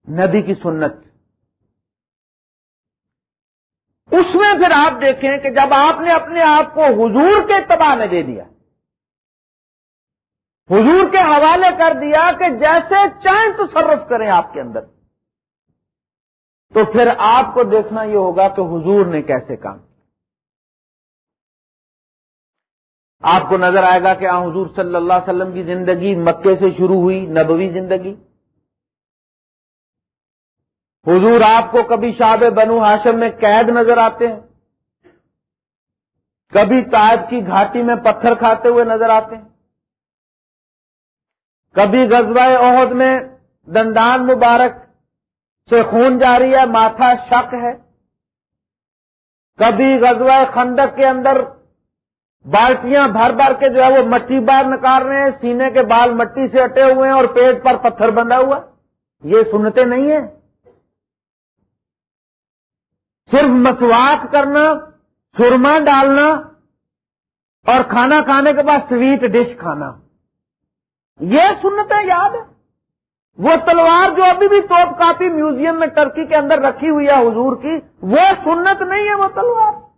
Speaker 1: نبی کی سنت۔ اس میں پھر آپ دیکھیں کہ جب آپ نے اپنے آپ کو حضور کے تباہ میں دے دیا، حضور کے حوالے کر دیا کہ جیسے چاہیں تصرف کریں آپ کے اندر۔ تو پھر آپ کو دیکھنا یہ ہوگا کہ حضور نے کیسے کام آپ کو نظر آئے گا کہ آ حضور صلی اللہ علیہ وسلم کی زندگی مکے سے شروع ہوئی، نبوی زندگی۔ حضور آپ کو کبھی شاب بنو ہاشم میں قید نظر آتے ہیں۔ کبھی تائب کی گھاٹی میں پتھر کھاتے ہوئے نظر آتے ہیں۔ کبھی غزوہ عہد میں دندان مبارک سے خون جاری ہے، ماتھا شک ہے۔ کبھی غزوہ خندق کے اندر بالٹیاں بھر بھر کے جو ہے وہ مٹی باہر نکال رہے ہیں، سینے کے بال مٹی سے اٹے ہوئے ہیں اور پیٹ پر پتھر بندھا ہوا۔ یہ سنتے نہیں ہیں۔ صرف مسواک کرنا، سرما ڈالنا اور کھانا کھانے کے بعد سویٹ ڈش کھانا۔ یہ سنتیں یاد ہے وہ تلوار جو ابھی بھی توپ کاپی میوزیم میں ٹرکی کے اندر رکھی ہوئی ہے حضور کی، وہ سنت نہیں ہے وہ تلوار۔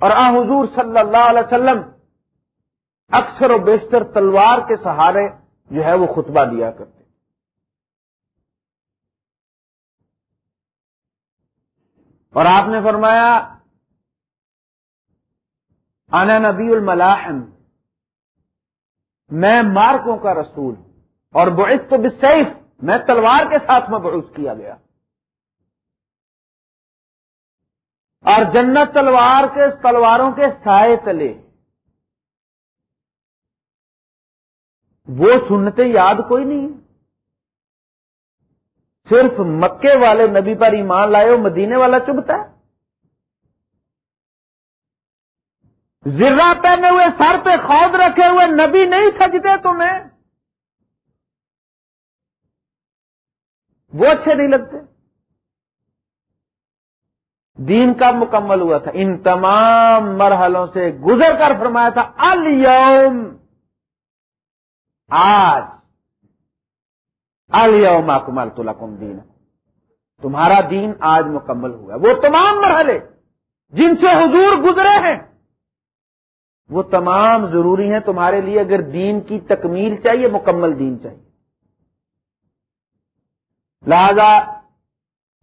Speaker 1: اور آ حضور صلی اللہ علیہ وسلم اکثر و بیشتر تلوار کے سہارے جو ہے وہ خطبہ دیا کرتے اور آپ نے فرمایا آنا نبی الملاحم، میں مارکوں کا رسول اور بعث تو بسیف میں تلوار کے ساتھ میں بعث کیا گیا۔ اور جنت تلوار کے تلواروں کے سائے تلے۔ وہ سنتے یاد کوئی نہیں۔ صرف مکے والے نبی پر ایمان لائے ہو مدینے والا چبھتا ہے۔ زرا پہنے ہوئے، سر پہ خود رکھے ہوئے نبی نہیں سجتے تمہیں۔ وہ اچھے نہیں لگتے۔ دین کب مکمل ہوا تھا۔ ان تمام مرحلوں سے گزر کر فرمایا تھا الم آج۔ الم اکمل تو لکم دین تمہارا دین آج مکمل ہوا۔ وہ تمام مرحلے جن سے حضور گزرے ہیں، وہ تمام ضروری ہیں۔ تمہارے لیے اگر دین کی تکمیل چاہیے، مکمل دین چاہیے۔ لہذا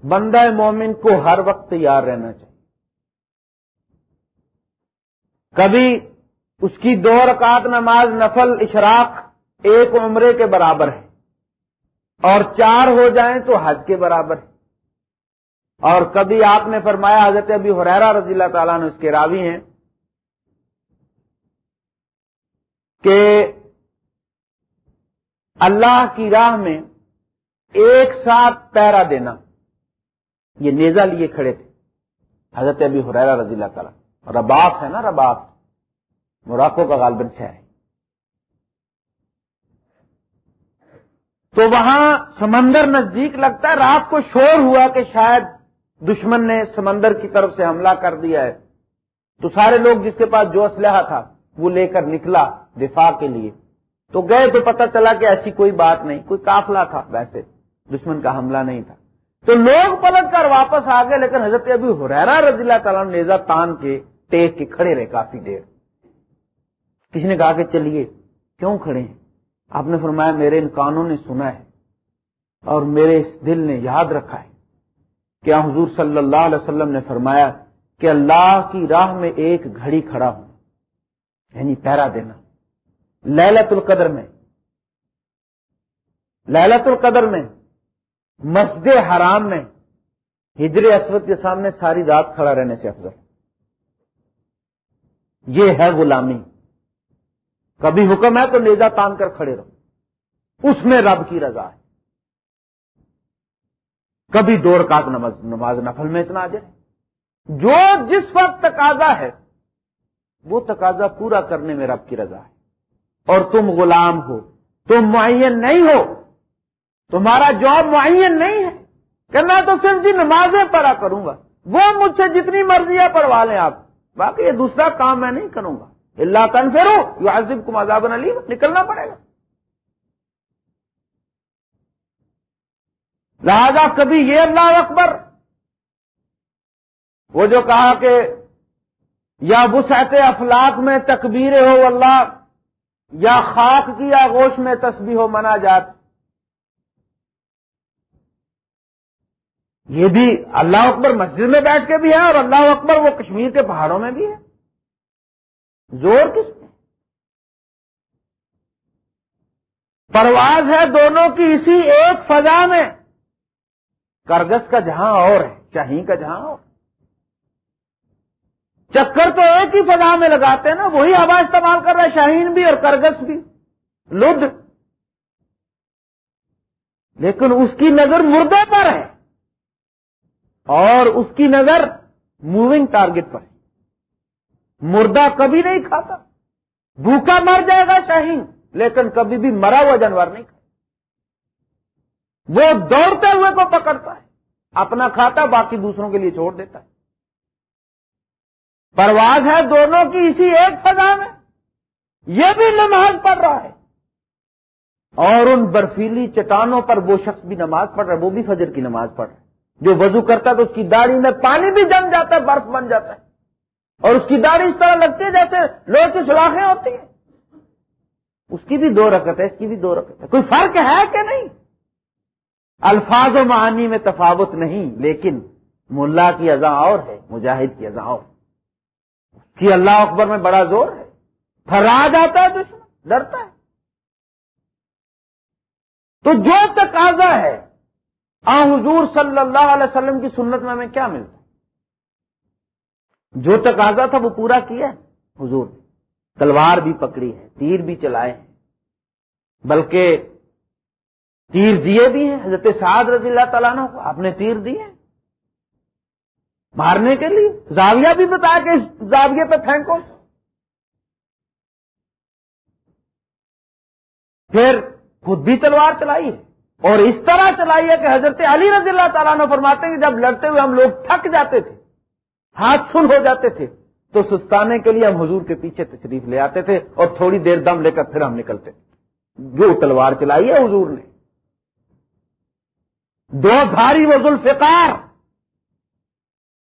Speaker 1: بندہ مومن کو ہر وقت تیار رہنا چاہیے۔ کبھی اس کی دو رکعت نماز نفل اشراق ایک عمرے کے برابر ہے اور چار ہو جائیں تو حج کے برابر ہے۔ اور کبھی آپ نے فرمایا حضرت ابھی حریرا رضی اللہ تعالیٰ نے اس کے راوی ہیں کہ اللہ کی راہ میں ایک ساتھ پیرا دینا۔ یہ نیزا لیے کھڑے تھے۔ حضرت ابھی حریرا رضی اللہ تعالیٰ رباف ہے نا رباف موراکو کا غالبن ہے۔ تو وہاں سمندر نزدیک لگتا ہے، رات کو شور ہوا کہ شاید دشمن نے سمندر کی طرف سے حملہ کر دیا ہے۔ تو سارے لوگ جس کے پاس جو اسلحہ تھا، وہ لے کر نکلا دفاع کے لیے۔ تو گئے تو پتہ چلا کہ ایسی کوئی بات نہیں، کوئی کافلا تھا۔ ویسے دشمن کا حملہ نہیں تھا۔ تو لوگ پلٹ کر واپس آ گئے، لیکن حضرت ابھی حریرا رضی اللہ تعالیٰ نیزا تان کے ٹیک کے کھڑے رہے کافی دیر۔ کسی نے کہا کہ چلیے، کیوں کھڑے ہیں؟ آپ نے فرمایا، میرے ان کانوں نے سنا ہے اور میرے اس دل نے یاد رکھا ہے۔ کیا حضور صلی اللہ علیہ وسلم نے فرمایا کہ اللہ کی راہ میں ایک گھڑی کھڑا ہوں یعنی پیرا دینا للت القدر میں للت القدر میں مسجد حرام میں ہجر اسود کے سامنے ساری رات کھڑا رہنے سے افضل۔ یہ ہے غلامی۔ کبھی حکم ہے تو نیزا تان کر کھڑے رہو۔ اس میں رب کی رضا ہے۔ کبھی دو رکعت نماز نماز نفل میں اتنا آ جائے جو جس وقت تقاضا ہے، وہ تقاضا پورا کرنے میں رب کی رضا ہے۔ اور تم غلام ہو، تم معین نہیں ہو تمہارا جاب معین نہیں ہے کہ میں تو صرف جی نمازیں پڑھا کروں گا۔ وہ مجھ سے جتنی مرضی ہے پڑھوا لیں آپ۔ باقی یہ دوسرا کام میں نہیں کروں گا۔ اللہ تن پھر ہو عزب کو مذاب علی نکلنا پڑے گا۔ لہذا کبھی یہ اللہ اکبر، وہ جو کہا کہ یا وسعت افلاق میں تکبیر ہو اللہ، یا خاک کی یا گوش میں تسبیح ہو منا جات یہ بھی اللہ اکبر مسجد میں بیٹھ کے بھی ہے اور اللہ اکبر وہ کشمیر کے پہاڑوں میں بھی ہے زور کس میں پرواز ہے دونوں کی اسی ایک فضا میں۔ کرگس کا جہاں اور ہے، شاہین کا جہاں اور۔ چکر تو ایک ہی فضا میں لگاتے ہیں نا، وہی ہوا استعمال کر رہا ہے شاہین بھی اور کرگس بھی۔ لد لیکن اس کی نظر مردے پر ہے۔ اور اس کی نظر موونگ ٹارگٹ پر ہے۔ مردہ کبھی نہیں کھاتا۔ بھوکا مر جائے گا شاہین، لیکن کبھی بھی مرا ہوا جانور نہیں کھاتا۔ وہ دوڑتے ہوئے کو پکڑتا ہے۔ اپنا کھاتا باقی دوسروں کے لیے چھوڑ دیتا ہے۔ پرواز ہے دونوں کی اسی ایک فضا میں۔ یہ بھی نماز پڑھ رہا ہے۔ اور ان برفیلی چٹانوں پر وہ شخص بھی نماز پڑھ رہا ہے، وہ بھی فجر کی نماز پڑھ رہا ہے۔ جو وضو کرتا ہے تو اس کی داڑھی میں پانی بھی جم جاتا ہے، برف بن جاتا ہے۔ اور اس کی داڑھی اس طرح لگتی ہے جیسے لوہے کی سلاخیں ہوتی ہیں۔ اس کی بھی دو رکت ہے اس کی بھی دو رکت ہے کوئی فرق ہے کہ نہیں؟ الفاظ و معانی میں تفاوت نہیں، لیکن ملا کی ازاں اور ہے، مجاہد کی ازاں اور۔ اس کی اللہ اکبر میں بڑا زور ہے۔ تھرا جاتا ہے دشمن، ڈرتا ہے۔ تو جو تقاضا ہے آ، حضور صلی اللہ علیہ وسلم کی سنت میں ہمیں کیا ملتا جو تقاضا تھا وہ پورا کیا ہے؟ حضور تلوار بھی پکڑی ہے، تیر بھی چلائے ہیں۔ بلکہ تیر دیے بھی ہیں۔ حضرت سعد رضی اللہ تعالیٰ نے آپ نے تیر دیے مارنے کے لیے۔ زاویہ بھی بتایا کہ اس زاویے پہ پھینکو۔ پھر خود بھی تلوار چلائی ہے۔ اور اس طرح چلائی ہے کہ حضرت علی رضی اللہ تعالیٰ نے فرماتے ہیں کہ جب لڑتے ہوئے ہم لوگ تھک جاتے تھے، ہاتھ سن ہو جاتے تھے، تو سستانے کے لیے ہم حضور کے پیچھے تشریف لے آتے تھے اور تھوڑی دیر دم لے کر پھر ہم نکلتے۔ تھے جو تلوار چلائی ہے حضور نے۔ دو دھاری وہ ذوالفقار،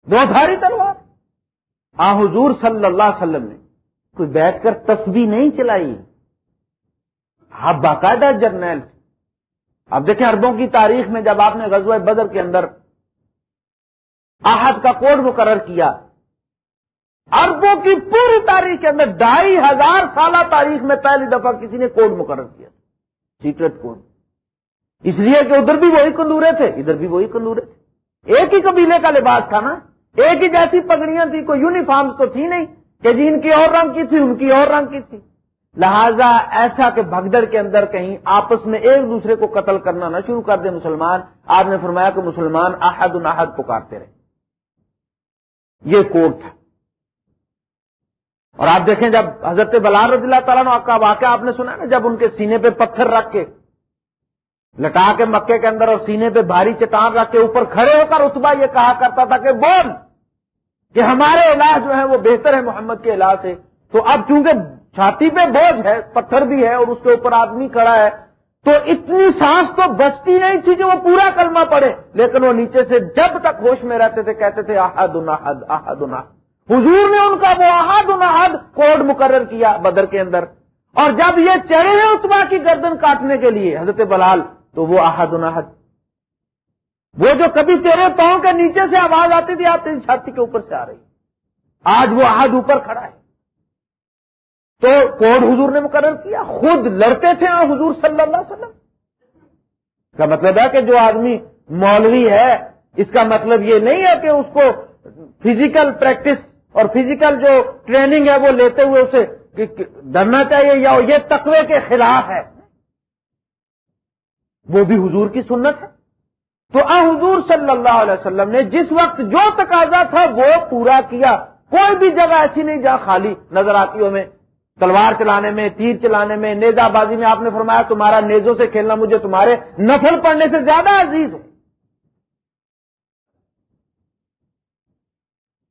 Speaker 1: دو دھاری تلوار۔ آ، حضور صلی اللہ علیہ وسلم نے کوئی بیٹھ کر تسبیح نہیں چلائی۔ آپ باقاعدہ جرنیل اب دیکھیں اربوں کی تاریخ میں جب آپ نے غزوہ بدر کے اندر آہد کا کوڈ مقرر کیا اربوں کی پوری تاریخ کے اندر ڈھائی ہزار سالہ تاریخ میں پہلی دفعہ کسی نے کوڈ مقرر کیا، سیکرٹ کوڈ۔ اس لیے کہ ادھر بھی وہی کندورے تھے، ادھر بھی وہی کندورے تھے۔ ایک ہی قبیلے کا لباس تھا نا، ایک ہی جیسی پگڑیاں تھی کوئی یونیفارم تو تھی نہیں کہ جی ان کی اور رنگ کی تھی، ان کی اور رنگ کی تھی۔ لہذا ایسا کہ بھگدڑ کے اندر کہیں آپس میں ایک دوسرے کو قتل کرنا نہ شروع کر دے مسلمان آپ نے فرمایا کہ مسلمان احد احد پکارتے رہے۔ یہ کوٹ تھا۔ اور آپ دیکھیں جب حضرت بلال رضی اللہ تعالیٰ کا واقعہ آپ نے سنا نا، جب ان کے سینے پہ پتھر رکھ کے، لٹا کے مکے کے اندر اور سینے پہ بھاری چٹان رکھ کے اوپر کھڑے ہو کر اتبا یہ کہا کرتا تھا کہ بول کہ ہمارے علاج جو ہے وہ بہتر ہے محمد کے علاج سے۔ تو اب چونکہ چھاتی پہ بوجھ ہے پتھر بھی ہے اور اس کے اوپر آدمی کھڑا ہے تو اتنی سانس تو بچتی نہیں تھی کہ وہ پورا کلمہ پڑے لیکن وہ نیچے سے جب تک ہوش میں رہتے تھے کہتے تھے آحد احد آحد حضور نے ان کا وہ احد انحد کوڈ مقرر کیا بدر کے اندر اور جب یہ چڑھے ہیں اتبا کی گردن کاٹنے کے لیے حضرت بلال تو وہ احد انحد وہ جو کبھی تیرے پاؤں کے نیچے سے آواز آتی تھی آپ تیری چھاتی کے اوپر سے آ رہی آج وہ عہد اوپر کھڑا ہے تو کوڈ حضور نے مقرر کیا؟ خود لڑتے تھے حضور صلی اللہ علیہ وسلم۔ کا مطلب ہے کہ جو آدمی مولوی ہے، اس کا مطلب یہ نہیں ہے کہ اس کو فزیکل پریکٹس اور فزیکل جو ٹریننگ ہے وہ لیتے ہوئے اسے ڈرنا چاہیے یا یہ تقوی کے خلاف ہے۔ وہ بھی حضور کی سنت ہے۔ تو آ حضور صلی اللہ علیہ وسلم نے جس وقت جو تقاضا تھا وہ پورا کیا۔ کوئی بھی جگہ ایسی نہیں جہاں خالی نظر آتی ہو میں۔ تلوار چلانے میں، تیر چلانے میں نیزا بازی میں آپ نے فرمایا تمہارا نیزوں سے کھیلنا مجھے تمہارے نفل پڑنے سے زیادہ عزیز ہے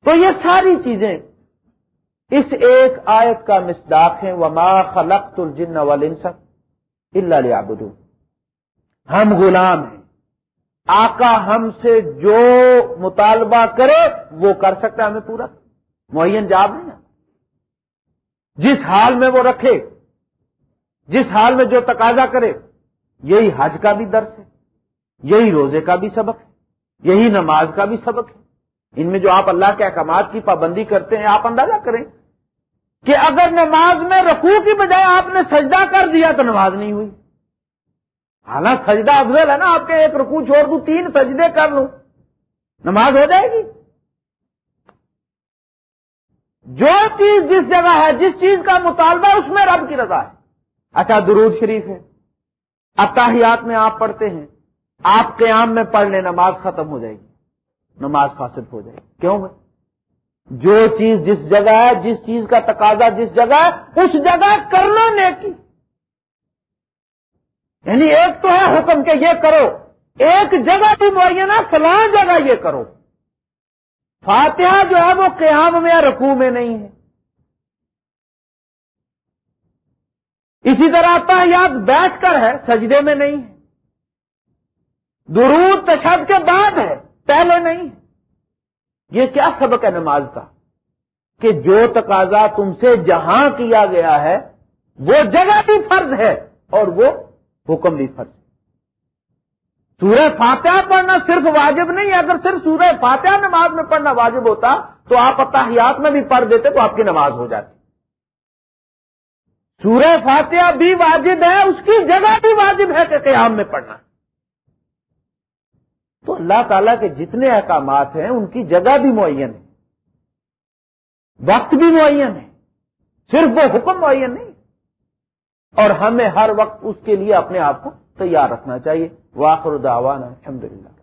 Speaker 1: تو یہ ساری چیزیں اس ایک آیت کا مصداق ہے وما خلقت الجن والانس الا ليعبدون۔ ہم غلام ہیں۔ آقا ہم سے جو مطالبہ کرے وہ کر سکتا ہے ہمیں پورا۔ معین جاب نہیں جس حال میں وہ رکھے، جس حال میں جو تقاضا کرے، یہی حج کا بھی درس ہے، یہی روزے کا بھی سبق ہے، یہی نماز کا بھی سبق ہے۔ ان میں جو آپ اللہ کے احکامات کی پابندی کرتے ہیں، آپ اندازہ کریں کہ اگر نماز میں رقو کی بجائے آپ نے سجدہ کر دیا تو نماز نہیں ہوئی۔ حالانکہ سجدہ افضل ہے نا، آپ کے ایک رکوع چھوڑ دوں، تین سجدے کر لوں، نماز ہو جائے گی۔ جو چیز جس جگہ ہے، جس چیز کا مطالبہ اس میں رب کی رضا ہے۔ اچھا درود شریف ہے۔ اتاحیات میں آپ پڑھتے ہیں۔ آپ قیام میں پڑھ لیں، نماز ختم ہو جائے گی۔ نماز فاسد ہو جائے گی۔ کیوں؟ بھائی جو چیز جس جگہ ہے، جس چیز کا تقاضا جس جگہ ہے، اس جگہ کرنا نیکی۔ یعنی ایک تو ہے حکم کہ یہ کرو۔ ایک جگہ بھی معینہ، فلاں جگہ یہ کرو۔ فاتحہ جو ہے وہ قیام میں یا رقو میں نہیں ہے۔ اسی طرح آتا یاد بیٹھ کر ہے، سجدے میں نہیں ہے۔ درود تشد کے بعد ہے، پہلے نہیں ہے۔ یہ کیا سبق ہے نماز کا؟ کہ جو تقاضا تم سے جہاں کیا گیا ہے، وہ جگہ بھی فرض ہے اور وہ حکم بھی فرض ہے۔ سورہ فاتحہ پڑھنا صرف واجب نہیں ہے۔ اگر صرف سورہ فاتحہ نماز میں پڑھنا واجب ہوتا تو آپ اتحیات میں بھی پڑھ دیتے تو آپ کی نماز ہو جاتی۔ سورہ فاتحہ بھی واجب ہے، اس کی جگہ بھی واجب ہے کہ قیام میں پڑھنا۔ تو اللہ تعالیٰ کے جتنے احکامات ہیں، ان کی جگہ بھی معین ہے۔ وقت بھی معین ہے۔ صرف وہ حکم معین نہیں۔ اور ہمیں ہر وقت اس کے لیے اپنے آپ کو تیار رکھنا چاہیے۔ واخر دعوانا الحمد للہ